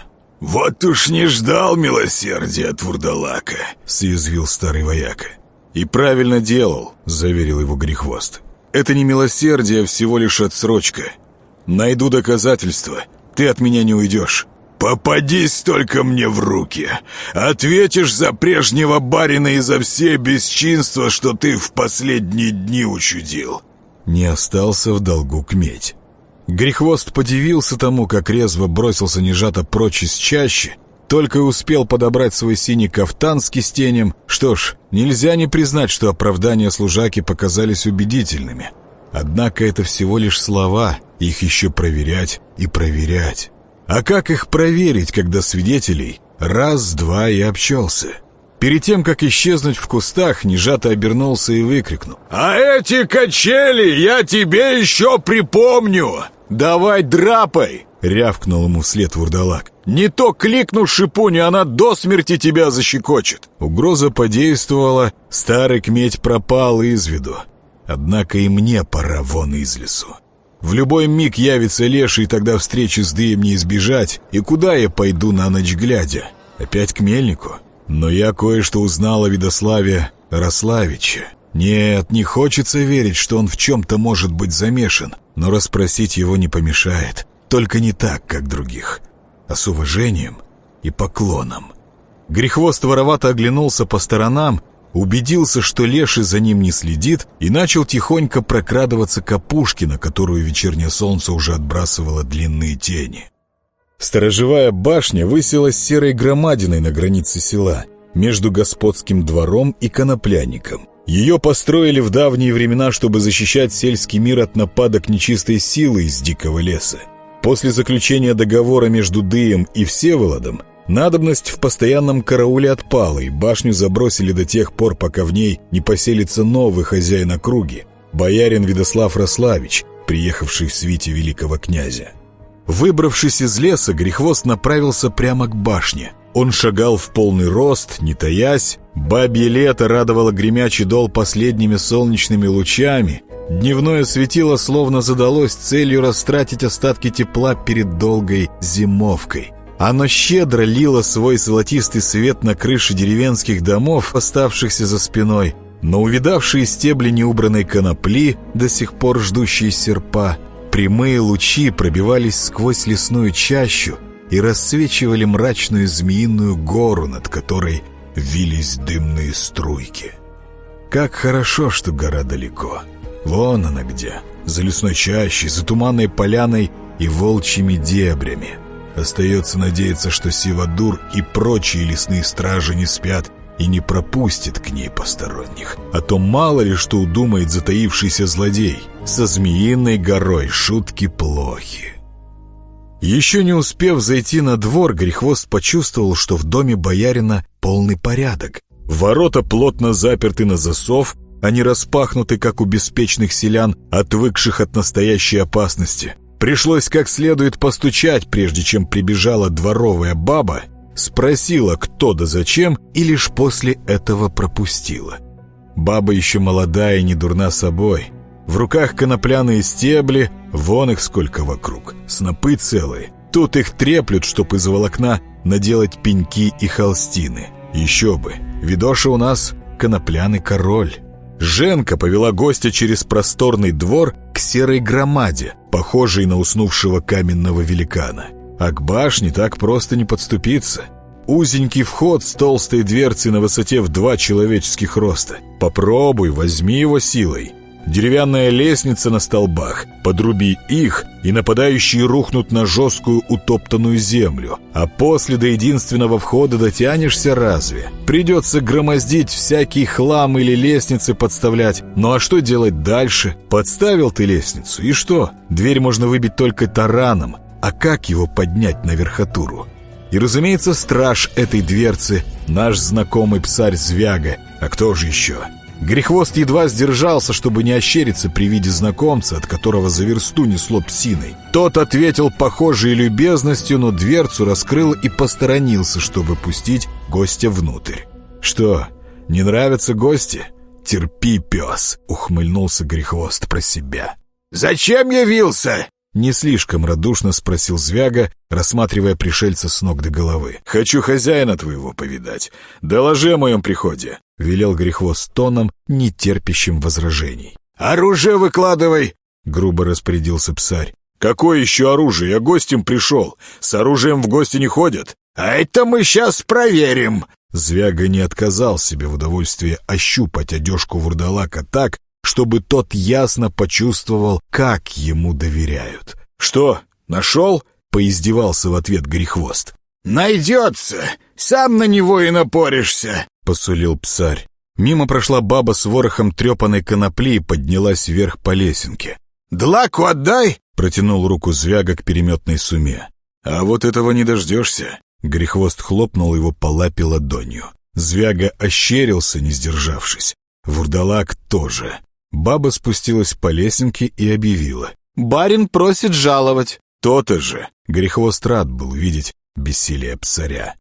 «Вот уж не ждал милосердия от вурдалака», — съязвил старый вояка. «И правильно делал», — заверил его Грехвост. «Это не милосердие, а всего лишь отсрочка. Найду доказательства. Ты от меня не уйдешь». «Попадись только мне в руки! Ответишь за прежнего барина и за все бесчинства, что ты в последние дни учудил!» Не остался в долгу кметь. Грехвост подивился тому, как резво бросился нежато прочь из чащи, только успел подобрать свой синий кафтан с кистенем. Что ж, нельзя не признать, что оправдания служаки показались убедительными. Однако это всего лишь слова, их еще проверять и проверять. А как их проверить, когда свидетелей раз-два и обчелся? Перед тем, как исчезнуть в кустах, Нежато обернулся и выкрикнул. «А эти качели я тебе еще припомню!» «Давай драпай!» — рявкнул ему вслед вурдалак. «Не то кликну шипуню, она до смерти тебя защекочет!» Угроза подействовала, старый кметь пропал из виду. Однако и мне пора вон из лесу. В любой миг явится леший, тогда встречи с Дыем не избежать. И куда я пойду на ночь глядя? Опять к мельнику? Но я кое-что узнал о Видославе Рославиче. Нет, не хочется верить, что он в чем-то может быть замешан, но расспросить его не помешает. Только не так, как других, а с уважением и поклоном. Грехвост воровато оглянулся по сторонам, убедился, что Леший за ним не следит, и начал тихонько прокрадываться к опушке, на которую вечернее солнце уже отбрасывало длинные тени. Сторожевая башня высилась серой громадиной на границе села, между господским двором и конопляником. Ее построили в давние времена, чтобы защищать сельский мир от нападок нечистой силы из дикого леса. После заключения договора между Дыем и Всеволодом Надобность в постоянном карауле отпала, и башню забросили до тех пор, пока в ней не поселится новый хозяин округи, боярин Видослав Рославич, приехавший в свите великого князя. Выбравшись из леса, Грехвост направился прямо к башне. Он шагал в полный рост, не таясь. Бабье лето радовало гремячий дол последними солнечными лучами. Дневное светило словно задалось целью растратить остатки тепла перед долгой зимовкой. Оно щедро лило свой золотистый свет на крыши деревенских домов, оставшихся за спиной, но увидавшие стебли неубранной конопли, до сих пор ждущие серпа, прямые лучи пробивались сквозь лесную чащу и рассвечивали мрачную змеиную гору, над которой вились дымные струйки. Как хорошо, что гора далеко. Вон она где, за лесной чащей, за туманной поляной и волчьими дебрями. Остается надеяться, что Сивадур и прочие лесные стражи не спят и не пропустят к ней посторонних. А то мало ли что удумает затаившийся злодей. Со Змеиной горой шутки плохи. Еще не успев зайти на двор, Грехвост почувствовал, что в доме боярина полный порядок. Ворота плотно заперты на засов, они распахнуты, как у беспечных селян, отвыкших от настоящей опасности. Пришлось как следует постучать, прежде чем прибежала дворовая баба, спросила, кто да зачем, и лишь после этого пропустила. Баба еще молодая и не дурна собой. В руках конопляные стебли, вон их сколько вокруг, снопы целые. Тут их треплют, чтоб из волокна наделать пеньки и холстины. Еще бы, видоша у нас конопляный король. Женка повела гостя через просторный двор к серой громаде, похожей на уснувшего каменного великана. А к башне так просто не подступиться. Узенький вход с толстой дверцей на высоте в два человеческих роста. Попробуй, возьми его силой. Деревянная лестница на столбах. Подруби их, и нападающие рухнут на жесткую утоптанную землю. А после до единственного входа дотянешься разве? Придется громоздить всякий хлам или лестницы подставлять. Ну а что делать дальше? Подставил ты лестницу, и что? Дверь можно выбить только тараном. А как его поднять на верхотуру? И, разумеется, страж этой дверцы, наш знакомый псарь Звяга. А кто же еще? Грехвост едва сдержался, чтобы не ощериться при виде знакомца, от которого за версту несло псиной. Тот ответил похожей любезностью, но дверцу раскрыл и посторонился, чтобы пустить гостя внутрь. «Что, не нравятся гости?» «Терпи, пес!» — ухмыльнулся Грехвост про себя. «Зачем явился?» Не слишком радушно спросил Звяга, рассматривая пришельца с ног до головы. «Хочу хозяина твоего повидать. Доложи о моем приходе», — велел Грехвост тоном, не терпящим возражений. «Оружие выкладывай!» — грубо распорядился псарь. «Какое еще оружие? Я гостем пришел. С оружием в гости не ходят». «А это мы сейчас проверим!» Звяга не отказал себе в удовольствии ощупать одежку вурдалака так, чтобы тот ясно почувствовал, как ему доверяют. «Что, нашел?» — поиздевался в ответ Грехвост. «Найдется! Сам на него и напоришься!» — посулил псарь. Мимо прошла баба с ворохом трепанной конопли и поднялась вверх по лесенке. «Длаку отдай!» — протянул руку Звяга к переметной суме. «А вот этого не дождешься!» Грехвост хлопнул его по лапе ладонью. Звяга ощерился, не сдержавшись. Вурдалак тоже. Баба спустилась по лесенке и объявила. «Барин просит жаловать». То-то же. Грехвост рад был увидеть бессилие псаря.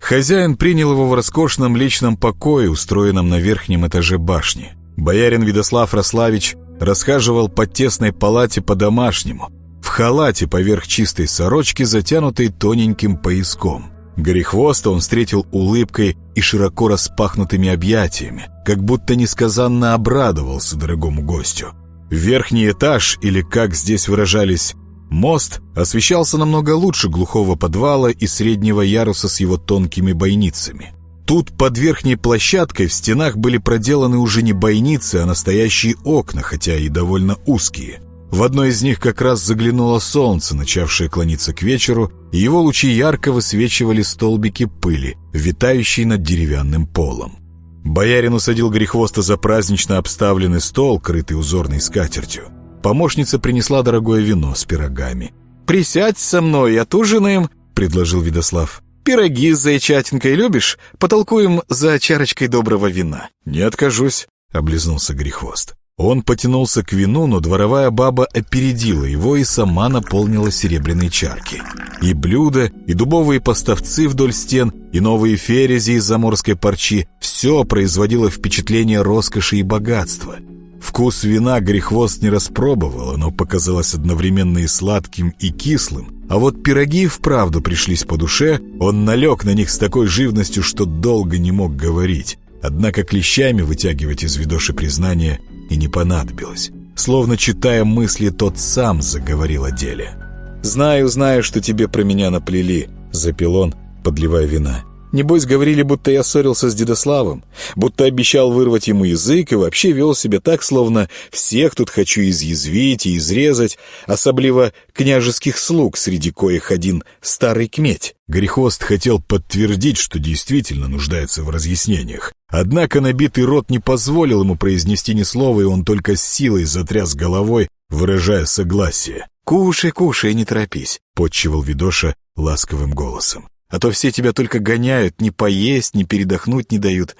Хозяин принял его в роскошном личном покое, устроенном на верхнем этаже башни. Боярин Видослав Рославич расхаживал по тесной палате по-домашнему, в халате поверх чистой сорочки, затянутой тоненьким пояском. Горехвоста он встретил улыбкой и широко распахнутыми объятиями, как будто несказанно обрадовался дорогому гостю. Верхний этаж, или, как здесь выражались, мост, освещался намного лучше глухого подвала и среднего яруса с его тонкими бойницами. Тут под верхней площадкой в стенах были проделаны уже не бойницы, а настоящие окна, хотя и довольно узкие. В одно из них как раз заглянуло солнце, начавшее клониться к вечеру, и его лучи ярко высвечивали столбики пыли, витающие над деревянным полом. Боярин усадил Грехвоста за празднично обставленный стол, крытый узорной скатертью. Помощница принесла дорогое вино с пирогами. «Присядь со мной, отужинаем», — предложил Видослав. Пироги с зайчатинкой любишь? Потолкуем за чарочкой доброго вина». «Не откажусь», — облизнулся Грехвост. Он потянулся к вину, но дворовая баба опередила его и сама наполнила серебряные чарки. И блюда, и дубовые поставцы вдоль стен, и новые ферези из заморской парчи — все производило впечатление роскоши и богатства — Вкус вина Грехвост не распробовал, оно показалось одновременно и сладким, и кислым. А вот пироги вправду пришлись по душе, он налег на них с такой живностью, что долго не мог говорить. Однако клещами вытягивать из видоши признания и не понадобилось. Словно читая мысли, тот сам заговорил о деле. «Знаю, знаю, что тебе про меня наплели», — запил он, подливая вина. Небось, говорили, будто я ссорился с Дедославом, будто обещал вырвать ему язык и вообще вел себя так, словно всех тут хочу изъязвить и изрезать, особливо княжеских слуг, среди коих один старый кметь. Грехост хотел подтвердить, что действительно нуждается в разъяснениях. Однако набитый рот не позволил ему произнести ни слова, и он только с силой затряс головой, выражая согласие. «Кушай, кушай, не торопись», — подчивал Видоша ласковым голосом. А то все тебя только гоняют, ни поесть, ни передохнуть не дают.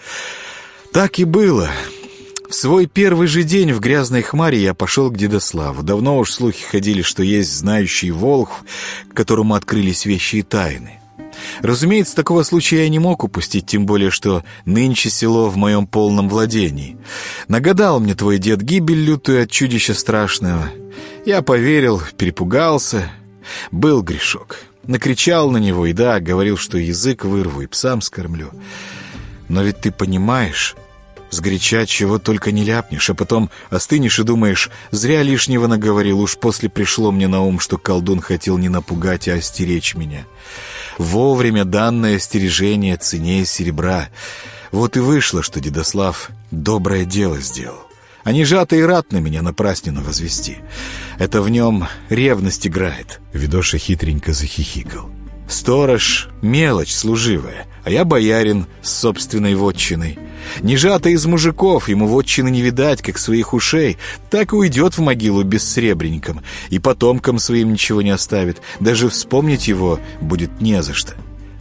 Так и было. В свой первый же день в грязной хмаре я пошел к Дедославу. Давно уж слухи ходили, что есть знающий Волхв, которому открылись вещи и тайны. Разумеется, такого случая я не мог упустить, тем более, что нынче село в моем полном владении. Нагадал мне твой дед гибель лютую от чудища страшного. Я поверил, перепугался. Был грешок. Накричал на него и, да, говорил, что язык вырву и псам скормлю. Но ведь ты понимаешь, сгоряча чего только не ляпнешь, а потом остынешь и думаешь, зря лишнего наговорил, уж после пришло мне на ум, что колдун хотел не напугать, а остеречь меня. Вовремя данное остережение ценнее серебра. Вот и вышло, что Дедослав доброе дело сделал. А не жато и рад на меня напрасненно возвести. Это в нем ревность играет». Видоша хитренько захихикал. «Сторож — мелочь служивая, а я боярин с собственной вотчиной. Не жато из мужиков, ему вотчины не видать, как своих ушей, так и уйдет в могилу бессребренником, и потомкам своим ничего не оставит, даже вспомнить его будет не за что.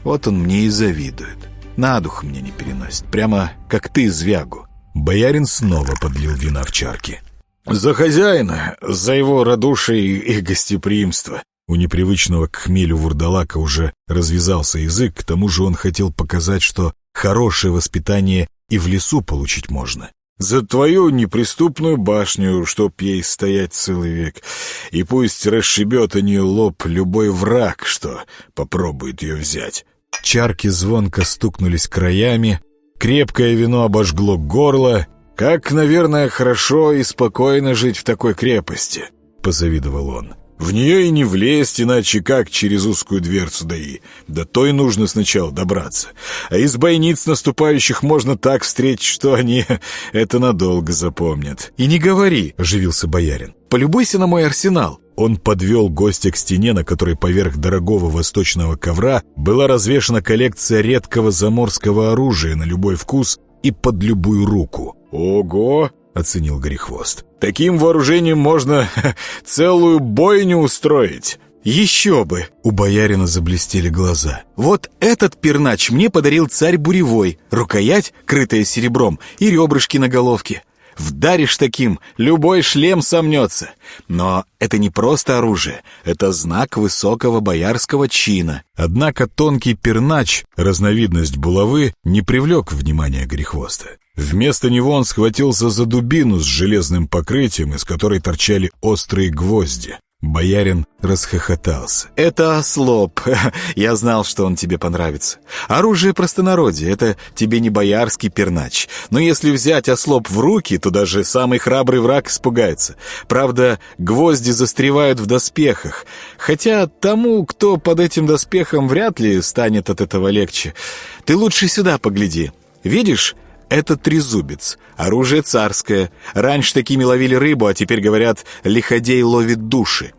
Вот он мне и завидует, на дух мне не переносит, прямо как ты, Звягу. Боярин снова подлил вина в чарки. «За хозяина, за его радушие и гостеприимство». У непривычного к хмелю вурдалака уже развязался язык, к тому же он хотел показать, что хорошее воспитание и в лесу получить можно. «За твою неприступную башню, чтоб ей стоять целый век, и пусть расшибет о нее лоб любой враг, что попробует ее взять». Чарки звонко стукнулись краями, Крепкое вино обожгло горло. «Как, наверное, хорошо и спокойно жить в такой крепости», — позавидовал он. «В нее и не влезть, иначе как через узкую дверцу да и... До той нужно сначала добраться. А из бойниц наступающих можно так встретить, что они (laughs) это надолго запомнят». «И не говори», — оживился боярин. «Полюбуйся на мой арсенал. Он подвел гостя к стене, на которой поверх дорогого восточного ковра была развешана коллекция редкого заморского оружия на любой вкус и под любую руку. «Ого!» — оценил Грехвост. «Таким вооружением можно целую бойню устроить!» «Еще бы!» — у боярина заблестели глаза. «Вот этот пернач мне подарил царь Буревой. Рукоять, крытая серебром, и ребрышки на головке. Вдаришь таким, любой шлем сомнется. Но это не просто оружие, это знак высокого боярского чина. Однако тонкий пернач, разновидность булавы, не привлек внимания Грехвоста. Вместо него он схватился за дубину с железным покрытием, из которой торчали острые гвозди. Боярин расхохотался. «Это ослоп. (laughs) Я знал, что он тебе понравится. Оружие простонародье. Это тебе не боярский пернач. Но если взять ослоп в руки, то даже самый храбрый враг испугается. Правда, гвозди застревают в доспехах. Хотя тому, кто под этим доспехом, вряд ли станет от этого легче. Ты лучше сюда погляди. Видишь?» Это трезубец, оружие царское. Раньше такими ловили рыбу, а теперь говорят, лиходей ловит души.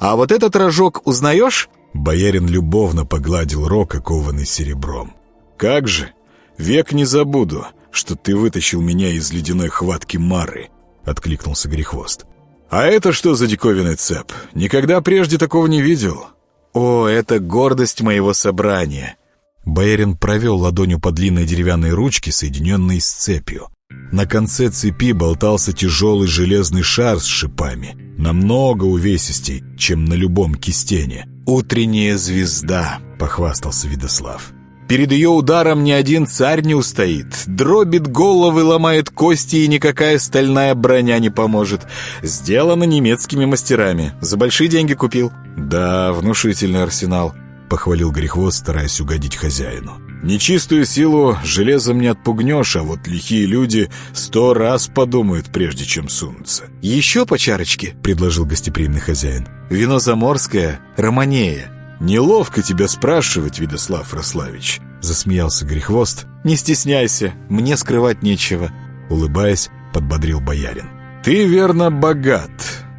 А вот этот рожок узнаешь?» Боярин любовно погладил рог, окованный серебром. «Как же! Век не забуду, что ты вытащил меня из ледяной хватки Мары!» — откликнулся Грехвост. «А это что за диковинный цеп? Никогда прежде такого не видел». «О, это гордость моего собрания!» Боярин провел ладонью по длинной деревянной ручке, соединенной с цепью. На конце цепи болтался тяжелый железный шар с шипами, намного увесистей, чем на любом кистене. «Утренняя звезда», — похвастался Видослав. «Перед ее ударом ни один царь не устоит. Дробит головы, ломает кости, и никакая стальная броня не поможет. Сделано немецкими мастерами. За большие деньги купил». «Да, внушительный арсенал», — похвалил Грехвост, стараясь угодить хозяину. «Нечистую силу железом не отпугнешь, а вот лихие люди сто раз подумают, прежде чем сунуться». «Еще по чарочке?» — предложил гостеприимный хозяин. «Вино заморское, романея». «Неловко тебя спрашивать, Видослав Рославич», — засмеялся Грехвост. «Не стесняйся, мне скрывать нечего», — улыбаясь, подбодрил боярин. «Ты, верно, богат».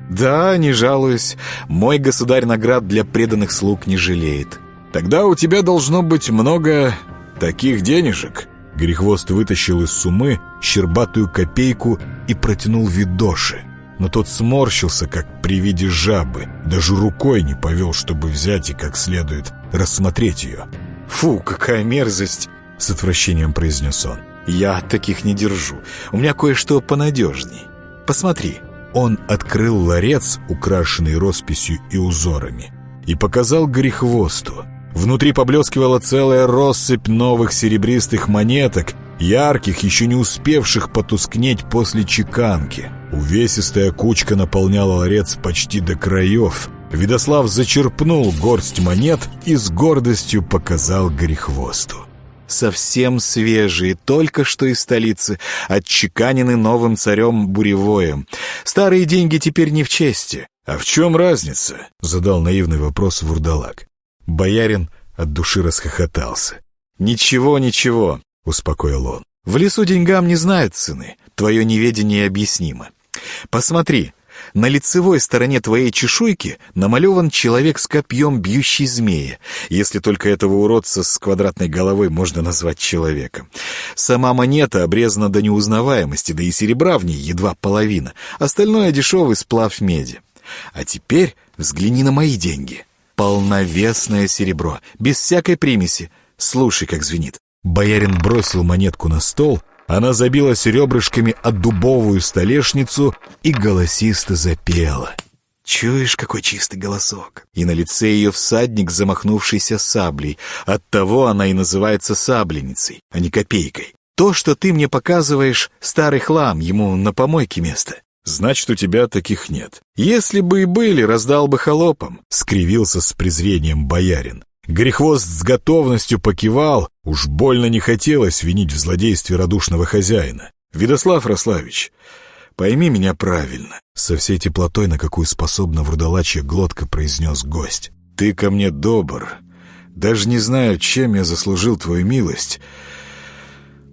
«Да, не жалуюсь. Мой государь наград для преданных слуг не жалеет». «Тогда у тебя должно быть много таких денежек». Грехвост вытащил из сумы щербатую копейку и протянул видоши. Но тот сморщился, как при виде жабы. Даже рукой не повел, чтобы взять и как следует рассмотреть ее. «Фу, какая мерзость!» — с отвращением произнес он. «Я таких не держу. У меня кое-что понадежней. Посмотри». Он открыл ларец, украшенный росписью и узорами, и показал Грехвосту. Внутри поблескивала целая россыпь новых серебристых монеток, ярких, еще не успевших потускнеть после чеканки. Увесистая кучка наполняла ларец почти до краев. Видослав зачерпнул горсть монет и с гордостью показал Грехвосту совсем свежие, только что из столицы, отчеканены новым царем Буревоем. Старые деньги теперь не в чести. «А в чем разница?» — задал наивный вопрос Вурдалак. Боярин от души расхохотался. «Ничего, ничего», — успокоил он. «В лесу деньгам не знают цены. Твое неведение объяснимо. Посмотри, на лицевой стороне твоей чешуйки намалеван человек с копьем, бьющий змея, если только этого уродца с квадратной головой можно назвать человеком. Сама монета обрезана до неузнаваемости, да и серебра в ней едва половина. Остальное дешевый сплав меди. А теперь взгляни на мои деньги. Полновесное серебро, без всякой примеси. Слушай, как звенит. Боярин бросил монетку на стол — она забилась ребрышками от дубовую столешницу и голосисто запела. Чуешь, какой чистый голосок? И на лице ее всадник, замахнувшийся саблей. Оттого она и называется сабленицей, а не копейкой. То, что ты мне показываешь, старый хлам, ему на помойке место. Значит, у тебя таких нет. Если бы и были, раздал бы холопам. Скривился с презрением боярин. Грехвост с готовностью покивал, уж больно не хотелось винить в злодействе радушного хозяина. «Видослав Рославич, пойми меня правильно», — со всей теплотой, на какую способна врудолачья глотка, произнес гость. «Ты ко мне добр. Даже не знаю, чем я заслужил твою милость.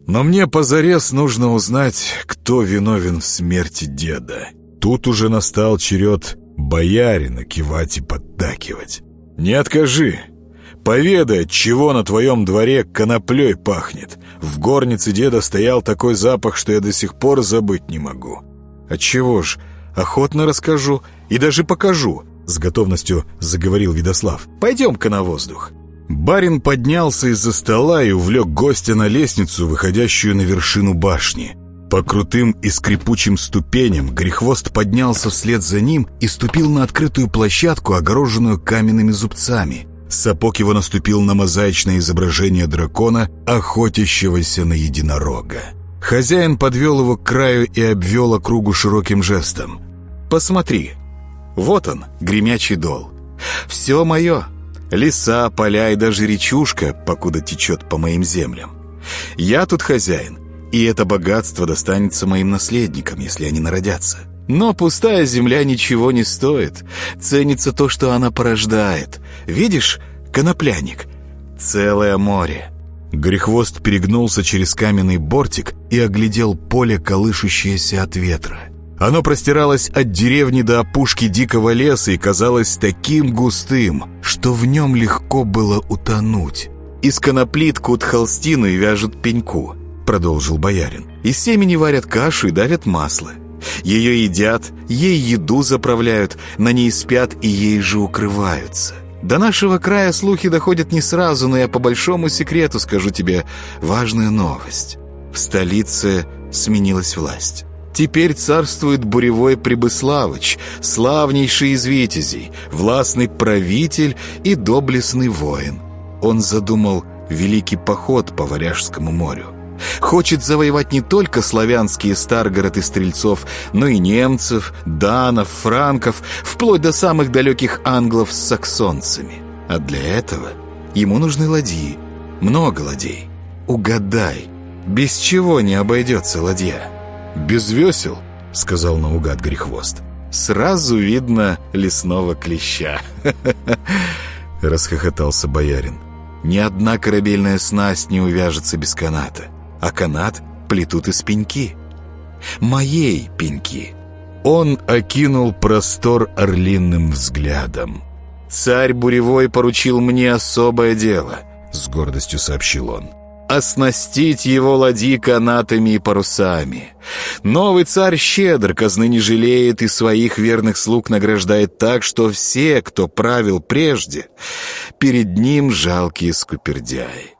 Но мне позарез нужно узнать, кто виновен в смерти деда». Тут уже настал черед боярина кивать и поддакивать. «Не откажи!» Поведай, чего на твоем дворе коноплей пахнет. В горнице деда стоял такой запах, что я до сих пор забыть не могу. Отчего ж, охотно расскажу и даже покажу, с готовностью заговорил Видослав. Пойдем-ка на воздух. Барин поднялся из-за стола и увлек гостя на лестницу, выходящую на вершину башни. По крутым и скрипучим ступеням Грехвост поднялся вслед за ним и ступил на открытую площадку, огороженную каменными зубцами. Сапог его наступил на мозаичное изображение дракона, охотящегося на единорога. Хозяин подвел его к краю и обвел округу широким жестом. «Посмотри, вот он, гремячий дол. Все мое. Леса, поля и даже речушка, покуда течет по моим землям. Я тут хозяин, и это богатство достанется моим наследникам, если они народятся. Но пустая земля ничего не стоит. Ценится то, что она порождает. Видишь, конопляник? Целое море. Грехвост перегнулся через каменный бортик и оглядел поле, колышущееся от ветра. Оно простиралось от деревни до опушки дикого леса и казалось таким густым, что в нем легко было утонуть. «Из коноплит кут холстину и вяжут пеньку», — продолжил боярин. «Из семени варят кашу и давят масло. Ее едят, ей еду заправляют, на ней спят и ей же укрываются. До нашего края слухи доходят не сразу, но я по большому секрету скажу тебе важную новость. В столице сменилась власть. Теперь царствует буревой Прибыславыч, славнейший из витязей, властный правитель и доблестный воин. Он задумал великий поход по Варяжскому морю. Хочет завоевать не только славянские Старгород и Стрельцов, но и немцев, данов, франков, вплоть до самых далеких англов с саксонцами. А для этого ему нужны ладьи, много ладей. Угадай, без чего не обойдется ладья? «Без весел», — сказал наугад Грехвост. «Сразу видно лесного клеща», (laughs) — расхохотался боярин. «Ни одна корабельная снасть не увяжется без каната а канат плетут из пеньки. Моей пеньки. Он окинул простор орлиным взглядом. «Царь Буревой поручил мне особое дело», — с гордостью сообщил он. «Оснастить его ладьи канатами и парусами. Новый царь щедр, казны не жалеет и своих верных слуг награждает так, что все, кто правил прежде, перед ним жалкие скупердяи.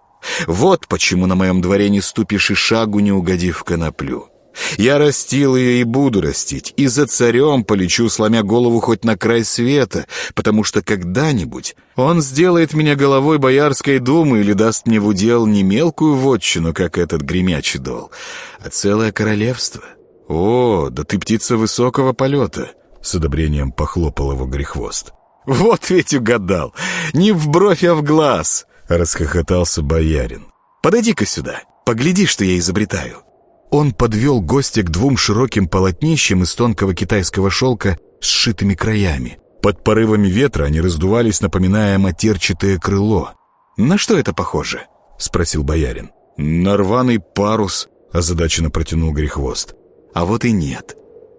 Вот почему на моем дворе не ступишь и шагу, не угодив коноплю. Я растил ее и буду растить, и за царем полечу, сломя голову хоть на край света, потому что когда-нибудь он сделает меня головой Боярской думы или даст мне в удел не мелкую вотчину, как этот гремячий дол, а целое королевство. О, да ты птица высокого полета!» С одобрением похлопал его грехвост. «Вот ведь угадал! Не в бровь, а в глаз!» Расхохотался боярин. «Подойди-ка сюда, погляди, что я изобретаю». Он подвел гостя к двум широким полотнищам из тонкого китайского шелка с сшитыми краями. Под порывами ветра они раздувались, напоминая матерчатое крыло. «На что это похоже?» — спросил боярин. «На рваный парус», — озадаченно протянул Грехвост. «А вот и нет».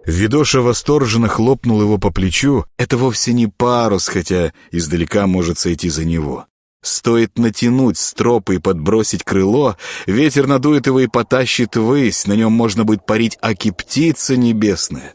Видоша восторженно хлопнул его по плечу. «Это вовсе не парус, хотя издалека может сойти за него. Стоит натянуть стропы и подбросить крыло, ветер надует его и потащит ввысь, на нем можно будет парить аки птица небесная.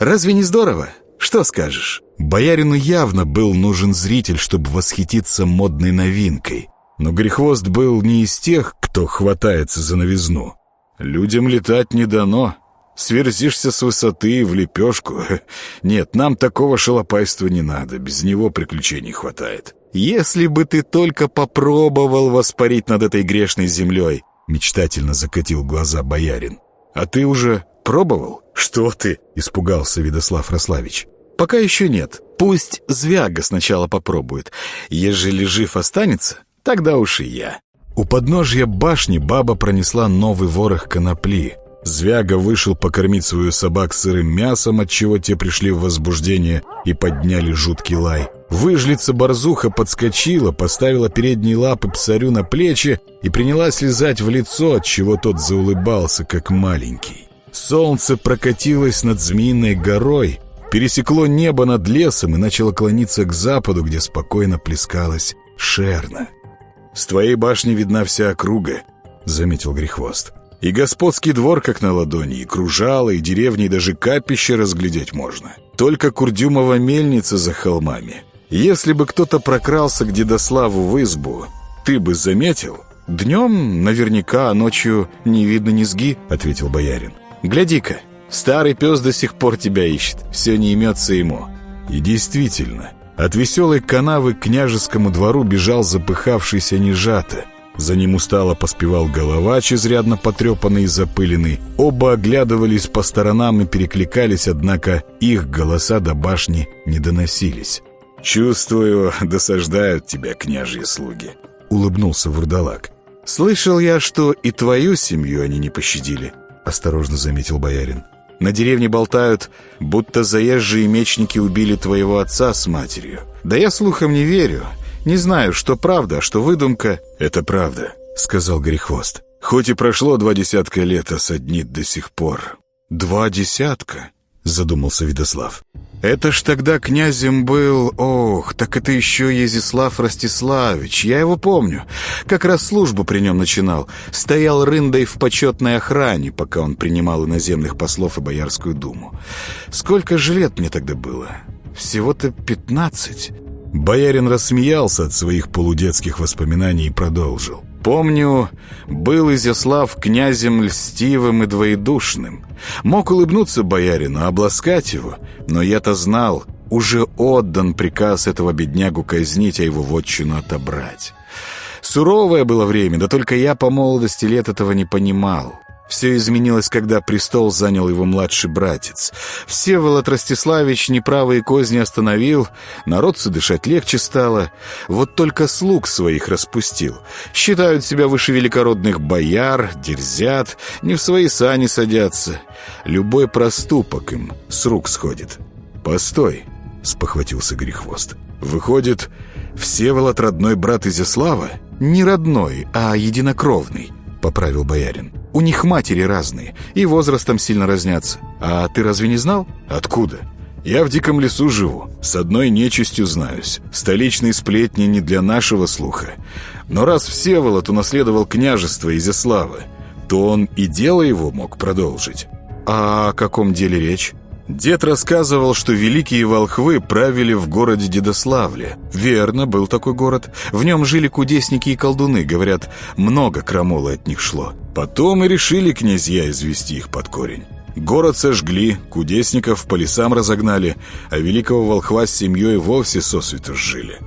Разве не здорово? Что скажешь? Боярину явно был нужен зритель, чтобы восхититься модной новинкой. Но Грехвост был не из тех, кто хватается за новизну. Людям летать не дано. Сверзишься с высоты в лепешку. (laughs) Нет, нам такого шалопайства не надо, без него приключений хватает. «Если бы ты только попробовал воспарить над этой грешной землей!» Мечтательно закатил глаза боярин. «А ты уже пробовал?» «Что ты?» — испугался Видослав Рославич. «Пока еще нет. Пусть Звяга сначала попробует. Ежели жив останется, тогда уж и я». У подножья башни баба пронесла новый ворох конопли. Звяга вышел покормить свою собак сырым мясом, от чего те пришли в возбуждение и подняли жуткий лай. Выжлица-борзуха подскочила, поставила передние лапы псарю на плечи и принялась лизать в лицо, от чего тот заулыбался, как маленький. Солнце прокатилось над Змеиной горой, пересекло небо над лесом и начало клониться к западу, где спокойно плескалась шерна. «С твоей башни видна вся округа», — заметил Грехвост. «И господский двор как на ладони, и кружало, и деревни, и даже капище разглядеть можно. Только Курдюмова мельница за холмами. Если бы кто-то прокрался к Дедославу в избу, ты бы заметил? Днем наверняка, а ночью не видно низги, ответил боярин. Гляди-ка, старый пес до сих пор тебя ищет, все не имется ему. И действительно, от веселой канавы к княжескому двору бежал запыхавшийся нежато. За ним устало поспевал головач, изрядно потрепанный и запыленный. Оба оглядывались по сторонам и перекликались, однако их голоса до башни не доносились. «Чувствую, досаждают тебя княжьи слуги», — улыбнулся вурдалак. «Слышал я, что и твою семью они не пощадили», — осторожно заметил боярин. «На деревне болтают, будто заезжие мечники убили твоего отца с матерью. Да я слухам не верю. Не знаю, что правда, а что выдумка. Это правда, сказал Грехвост. Хоть и прошло два десятка лет, а соднит до сих пор. Два десятка? Задумался Видослав. Это ж тогда князем был... Ох, так это еще Езислав Ростиславич. Я его помню. Как раз службу при нем начинал. Стоял рындой в почетной охране, пока он принимал иноземных послов и Боярскую думу. Сколько же лет мне тогда было? Всего-то пятнадцать. Боярин рассмеялся от своих полудетских воспоминаний и продолжил. «Помню, был Изяслав князем льстивым и двоедушным. Мог улыбнуться боярину, обласкать его, но я-то знал, уже отдан приказ этого беднягу казнить, а его вотчину отобрать. Суровое было время, да только я по молодости лет этого не понимал. Все изменилось, когда престол занял его младший братец. Всеволод Ростиславич неправые козни остановил, народцу дышать легче стало. Вот только слуг своих распустил. Считают себя выше великородных бояр, дерзят, не в свои сани садятся. Любой проступок им с рук сходит. «Постой», — спохватился Грехвост. «Выходит, Всеволод родной брат Изяслава?» «Не родной, а единокровный», — поправил боярин. У них матери разные, и возрастом сильно разнятся. А ты разве не знал? Откуда? Я в диком лесу живу, с одной нечистью знаюсь. Столичные сплетни не для нашего слуха. Но раз Всеволод унаследовал княжество Изяслава, то он и дело его мог продолжить. А о каком деле речь? Дед рассказывал, что великие волхвы правили в городе Дедославле. Верно, был такой город. В нем жили кудесники и колдуны. Говорят, много крамолы от них шло. Потом и решили князья извести их под корень. Город сожгли, кудесников по лесам разогнали, а великого волхва с семьей вовсе сосвету сжили.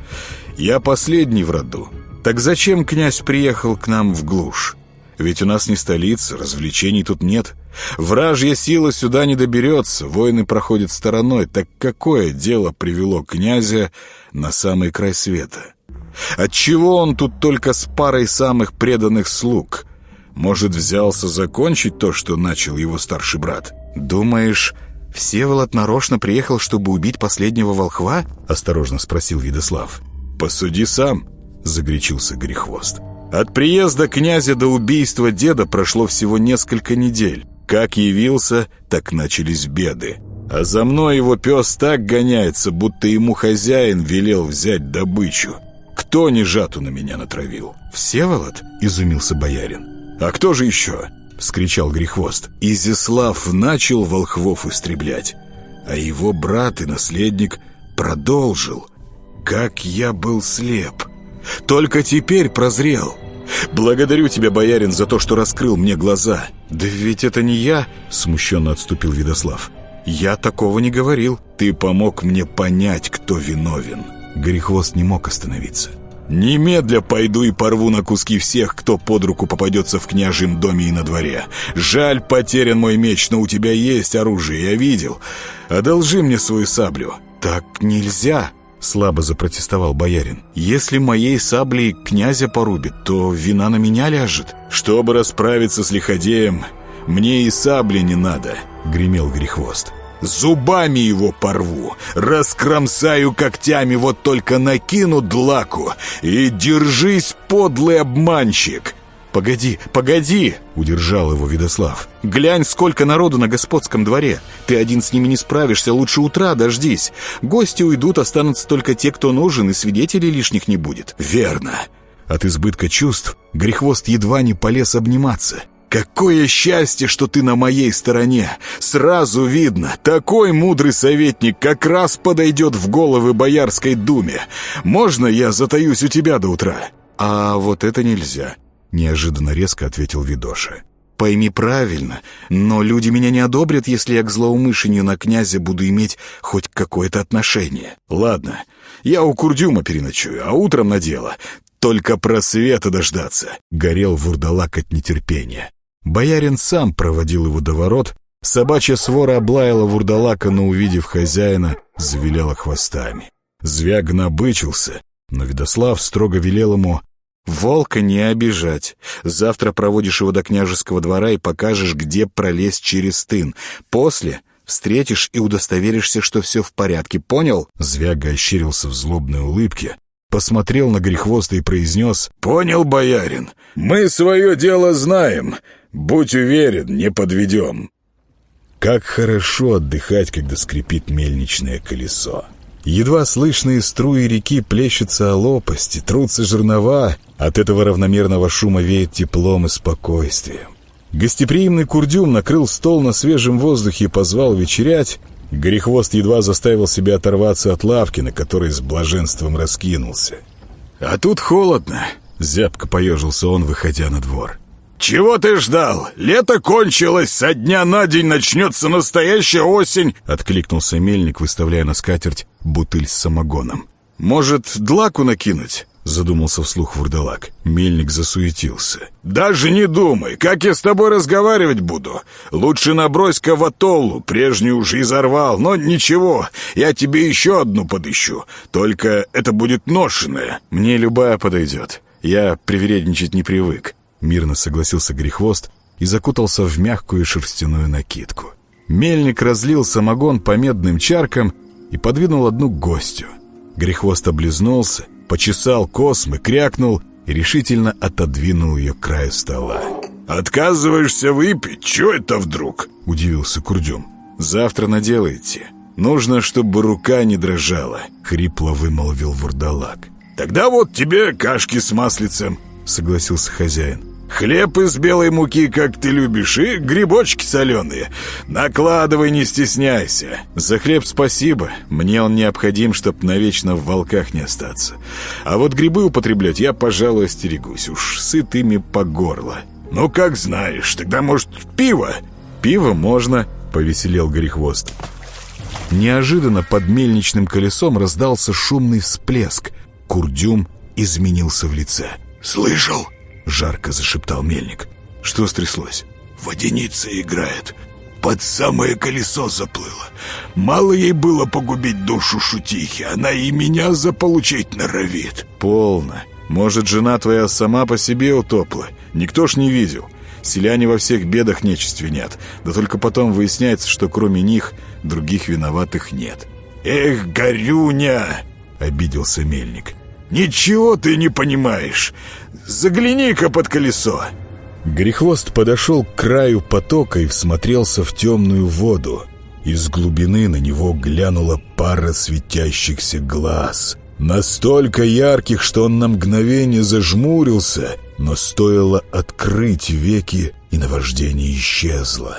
Я последний в роду. Так зачем князь приехал к нам в глушь? Ведь у нас не столица, развлечений тут нет. Вражья сила сюда не доберется, воины проходят стороной. Так какое дело привело князя на самый край света? Отчего он тут только с парой самых преданных слуг? Может, взялся закончить то, что начал его старший брат? Думаешь, Всеволод нарочно приехал, чтобы убить последнего волхва? Осторожно спросил Видослав. Посуди сам, загорячился Грехвост. От приезда князя до убийства деда прошло всего несколько недель. Как явился, так начались беды. А за мной его пес так гоняется, будто ему хозяин велел взять добычу. Кто не жату на меня натравил? «Всеволод?» — изумился боярин. «А кто же еще?» — вскричал Грехвост. «Изяслав начал волхвов истреблять, а его брат и наследник продолжил. Как я был слеп!» Только теперь прозрел. Благодарю тебя, боярин, за то, что раскрыл мне глаза. Да ведь это не я, смущенно отступил Видослав. Я такого не говорил. Ты помог мне понять, кто виновен. Грехвост не мог остановиться. Немедля пойду и порву на куски всех, кто под руку попадется в княжьем доме и на дворе. Жаль, потерян мой меч, но у тебя есть оружие, я видел. Одолжи мне свою саблю. Так нельзя, Слабо запротестовал боярин. «Если моей саблей князя порубит, то вина на меня ляжет». «Чтобы расправиться с лиходеем, мне и сабли не надо», — гремел Грехвост. «Зубами его порву, раскромсаю когтями, вот только накину длаку, и держись, подлый обманщик!» «Погоди, погоди!» — удержал его Видослав. «Глянь, сколько народу на господском дворе! Ты один с ними не справишься, лучше утра дождись. Гости уйдут, останутся только те, кто нужен, и свидетелей лишних не будет». «Верно!» От избытка чувств Грехвост едва не полез обниматься. «Какое счастье, что ты на моей стороне! Сразу видно, такой мудрый советник как раз подойдет в головы Боярской думе. Можно я затаюсь у тебя до утра?» «А вот это нельзя!» Неожиданно резко ответил Видоша. «Пойми правильно, но люди меня не одобрят, если я к злоумышлению на князя буду иметь хоть какое-то отношение». «Ладно, я у Курдюма переночую, а утром на дело. только просвета дождаться!» — горел вурдалак от нетерпения. Боярин сам проводил его до ворот, собачья свора облаяла вурдалака, но, увидев хозяина, завиляла хвостами. Звяг набычился, но Ведослав строго велел ему «Волка не обижать. Завтра проводишь его до княжеского двора и покажешь, где пролезть через тын. После встретишь и удостоверишься, что все в порядке. Понял?» Звяга ощерился в злобной улыбке, посмотрел на Грехвоста и произнес «Понял, боярин. Мы свое дело знаем. Будь уверен, не подведем». Как хорошо отдыхать, когда скрипит мельничное колесо. Едва слышные струи реки плещутся о лопасти, трутся жернова, от этого равномерного шума веет теплом и спокойствием. Гостеприимный курдюм накрыл стол на свежем воздухе и позвал вечерять. Горехвост едва заставил себя оторваться от лавки, на которой с блаженством раскинулся. «А тут холодно», — зябко поежился он, выходя на двор. «Чего ты ждал? Лето кончилось, со дня на день начнется настоящая осень!» Откликнулся мельник, выставляя на скатерть бутыль с самогоном. «Может, длаку накинуть?» Задумался вслух вурдалак. Мельник засуетился. «Даже не думай, как я с тобой разговаривать буду. Лучше набрось-ка ватолу, прежнюю уже изорвал. Но ничего, я тебе еще одну подыщу. Только это будет ношеная. Мне любая подойдет. Я привередничать не привык». Мирно согласился Грехвост и закутался в мягкую шерстяную накидку. Мельник разлил самогон по медным чаркам и подвинул одну к гостю. Грехвост облизнулся, почесал космы, крякнул и решительно отодвинул ее к краю стола. «Отказываешься выпить? Чего это вдруг?» — удивился Курдюм. «Завтра наделаете. Нужно, чтобы рука не дрожала», — хрипло вымолвил вурдалак. «Тогда вот тебе кашки с маслицем», — согласился хозяин. Хлеб из белой муки, как ты любишь, и грибочки соленые. Накладывай, не стесняйся. За хлеб спасибо. Мне он необходим, чтоб навечно в волках не остаться. А вот грибы употреблять я, пожалуй, остерегусь. Уж сытыми по горло. Ну, как знаешь. Тогда, может, пиво? Пиво можно, повеселел Горехвост. Неожиданно под мельничным колесом раздался шумный всплеск. Курдюм изменился в лице. «Слышал?» Жарко зашептал мельник. Что стряслось? Водяница играет. Под самое колесо заплыла. Мало ей было погубить душу шутихи. Она и меня заполучить норовит. Полно. Может, жена твоя сама по себе утопла? Никто ж не видел. Селяне во всех бедах нечисть винят. Да только потом выясняется, что кроме них других виноватых нет. «Эх, горюня!» — обиделся мельник. «Ничего ты не понимаешь. Загляни-ка под колесо!» Грехвост подошел к краю потока и всмотрелся в темную воду. Из глубины на него глянула пара светящихся глаз. Настолько ярких, что он на мгновение зажмурился, но стоило открыть веки, и наваждение исчезло.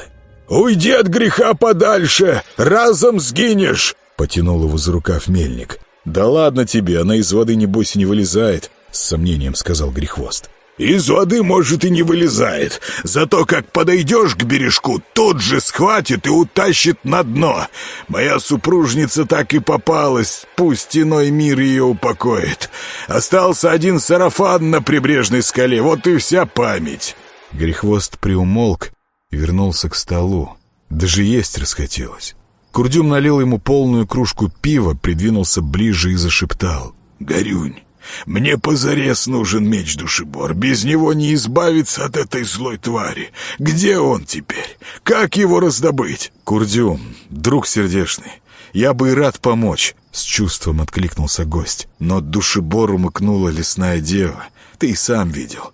«Уйди от греха подальше! Разом сгинешь!» — потянул его за рукав мельник. «Да ладно тебе, она из воды, небось, не вылезает», — с сомнением сказал Грехвост. «Из воды, может, и не вылезает. Зато как подойдешь к бережку, тут же схватит и утащит на дно. Моя супружница так и попалась, пусть иной мир ее упокоит. Остался один сарафан на прибрежной скале, вот и вся память». Грехвост приумолк и вернулся к столу. Даже есть расхотелось. Курдюм налил ему полную кружку пива, придвинулся ближе и зашептал. «Горюнь, мне позарез нужен меч-душебор. Без него не избавиться от этой злой твари. Где он теперь? Как его раздобыть?» «Курдюм, друг сердечный, я бы и рад помочь», — с чувством откликнулся гость. «Но душебор умыкнула лесная дева. Ты и сам видел.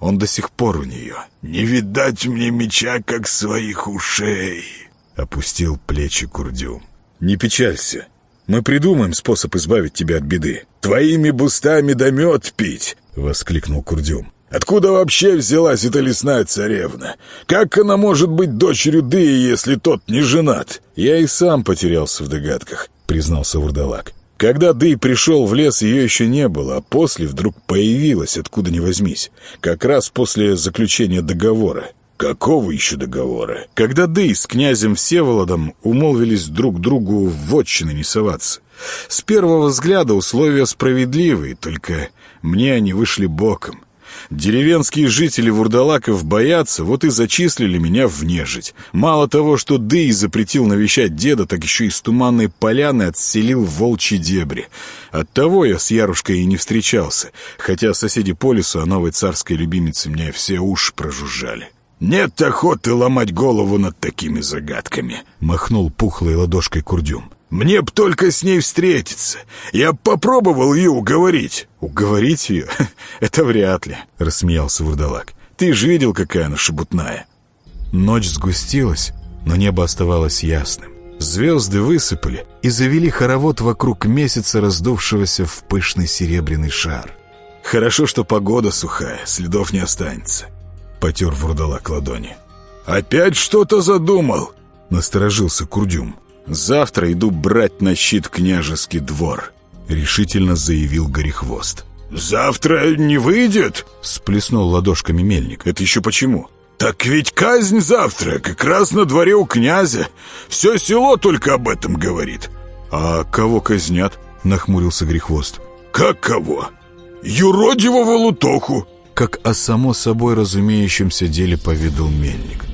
Он до сих пор у нее». «Не видать мне меча, как своих ушей». — опустил плечи Курдюм. «Не печалься. Мы придумаем способ избавить тебя от беды». «Твоими бустами да мед пить!» — воскликнул Курдюм. «Откуда вообще взялась эта лесная царевна? Как она может быть дочерью Дыи, если тот не женат?» «Я и сам потерялся в догадках», — признался Вурдалак. Когда Дый пришел в лес, ее еще не было, а после вдруг появилась, откуда ни возьмись. Как раз после заключения договора. Какого еще договора? Когда Дэй с князем Всеволодом умолвились друг другу в вотчины не соваться. С первого взгляда условия справедливые, только мне они вышли боком. Деревенские жители Вурдалаков боятся, вот и зачислили меня в нежить. Мало того, что Дый запретил навещать деда, так еще и с туманной поляны отселил в волчьи дебри. Оттого я с Ярушкой и не встречался, хотя соседи по лесу о новой царской любимице мне все уши прожужжали. «Нет охоты ломать голову над такими загадками», — махнул пухлой ладошкой Курдюм. Мне б только с ней встретиться. Я попробовал ее уговорить». «Уговорить ее? (laughs) Это вряд ли», — рассмеялся Вурдалак. «Ты же видел, какая она шебутная». Ночь сгустилась, но небо оставалось ясным. Звезды высыпали и завели хоровод вокруг месяца, раздувшегося в пышный серебряный шар. «Хорошо, что погода сухая, следов не останется», — потер Вурдалак ладони. «Опять что-то задумал?» — насторожился Курдюм. «Завтра иду брать на щит княжеский двор», — решительно заявил Горехвост. «Завтра не выйдет?» — сплеснул ладошками мельник. «Это еще почему?» «Так ведь казнь завтра, как раз на дворе у князя. Все село только об этом говорит». «А кого казнят?» — нахмурился Грехвост. «Как кого? Юродивого Лутоху!» Как о само собой разумеющемся деле поведал мельник.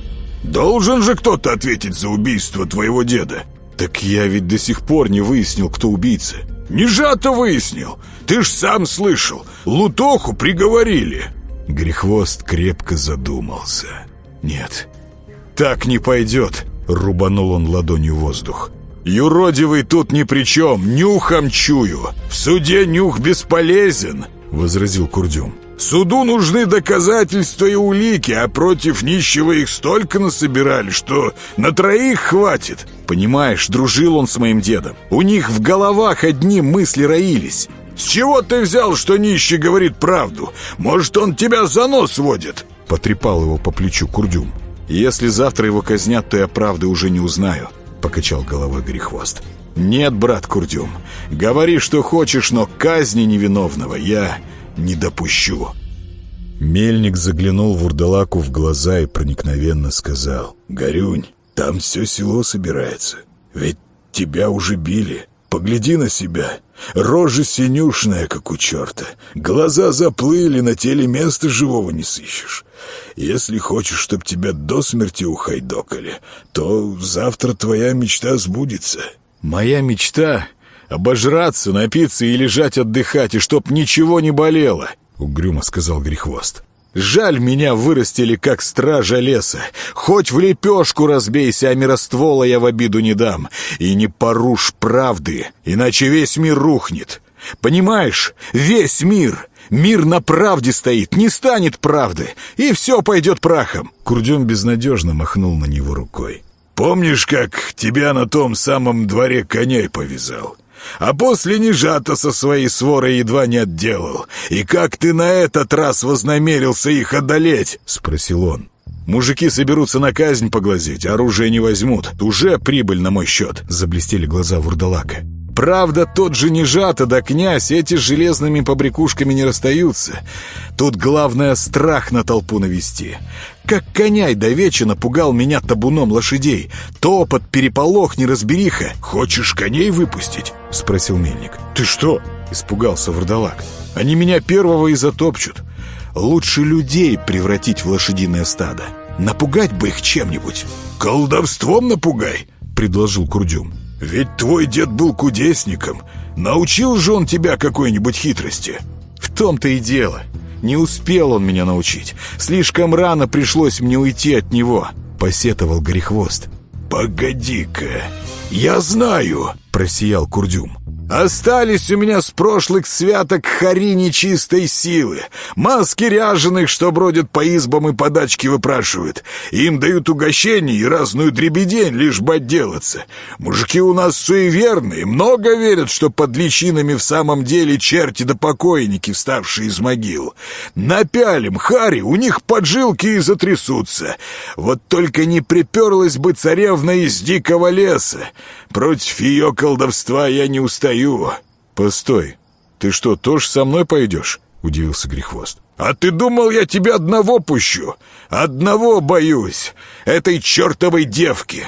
«Должен же кто-то ответить за убийство твоего деда!» «Так я ведь до сих пор не выяснил, кто убийца». «Не жато выяснил! Ты ж сам слышал! Лутоху приговорили!» Грехвост крепко задумался. «Нет, так не пойдет!» — рубанул он ладонью воздух. «Юродивый тут ни при чем, нюхом чую! В суде нюх бесполезен!» — возразил Курдюм. Суду нужны доказательства и улики, а против нищего их столько насобирали, что на троих хватит. Понимаешь, дружил он с моим дедом. У них в головах одни мысли роились. С чего ты взял, что нищий говорит правду? Может, он тебя за нос водит?» Потрепал его по плечу Курдюм. «Если завтра его казнят, то я правды уже не узнаю», — покачал головой Грехвост. «Нет, брат Курдюм, говори, что хочешь, но казни невиновного я не допущу». Мельник заглянул Вурдалаку в глаза и проникновенно сказал. «Горюнь, там все село собирается. Ведь тебя уже били. Погляди на себя. Рожа синюшная, как у черта. Глаза заплыли, на теле места живого не сыщешь. Если хочешь, чтоб тебя до смерти ухайдокали, то завтра твоя мечта сбудется». «Моя мечта Обожраться, напиться и лежать отдыхать, и чтоб ничего не болело, — угрюмо сказал Грехвост. Жаль, меня вырастили как стража леса. Хоть в лепешку разбейся, а мироствола я в обиду не дам. И не порушь правды, иначе весь мир рухнет. Понимаешь, весь мир. Мир на правде стоит, не станет правды, и все пойдет прахом. Курдюм безнадежно махнул на него рукой. Помнишь, как тебя на том самом дворе коней повязал? А после Нежата со своей сворой едва не отделал. И как ты на этот раз вознамерился их одолеть?» — спросил он. «Мужики соберутся на казнь поглазеть, оружие не возьмут. Уже прибыль на мой счет», — заблестели глаза Вурдалака. Правда, тот же Нежата да князь эти с железными побрякушками не расстаются. Тут главное страх на толпу навести. Как коняй до вечера напугал меня табуном лошадей. Топот, переполох, неразбериха. «Хочешь коней выпустить?» — спросил мельник. «Ты что?» — испугался Вардалак. «Они меня первого и затопчут. Лучше людей превратить в лошадиное стадо. Напугать бы их чем-нибудь». «Колдовством напугай!» — предложил Курдюм. «Ведь твой дед был кудесником. Научил же он тебя какой-нибудь хитрости?» «В том-то и дело. Не успел он меня научить. Слишком рано пришлось мне уйти от него», — посетовал Горехвост. «Погоди-ка, я знаю!» — просиял Курдюм. Остались у меня с прошлых святок хари нечистой силы. Маски ряженых, что бродят по избам и подачки выпрашивают. Им дают угощение и разную дребедень, лишь бы отделаться. Мужики у нас суеверные, много верят, что под личинами в самом деле черти да покойники, вставшие из могил. Напялим хари, у них поджилки и затрясутся. Вот только не приперлась бы царевна из дикого леса. Против ее колдовства я не устаю. Постой, ты что, тоже со мной пойдешь? Удивился Грехвост. «А ты думал, я тебя одного пущу? Одного боюсь, этой чертовой девки.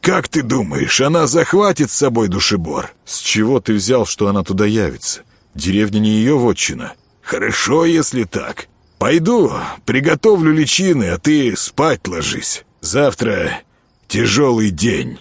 Как ты думаешь, она захватит с собой душебор? С чего ты взял, что она туда явится? Деревня не ее вотчина. Хорошо, если так. Пойду, приготовлю личины, а ты спать ложись. Завтра тяжелый день».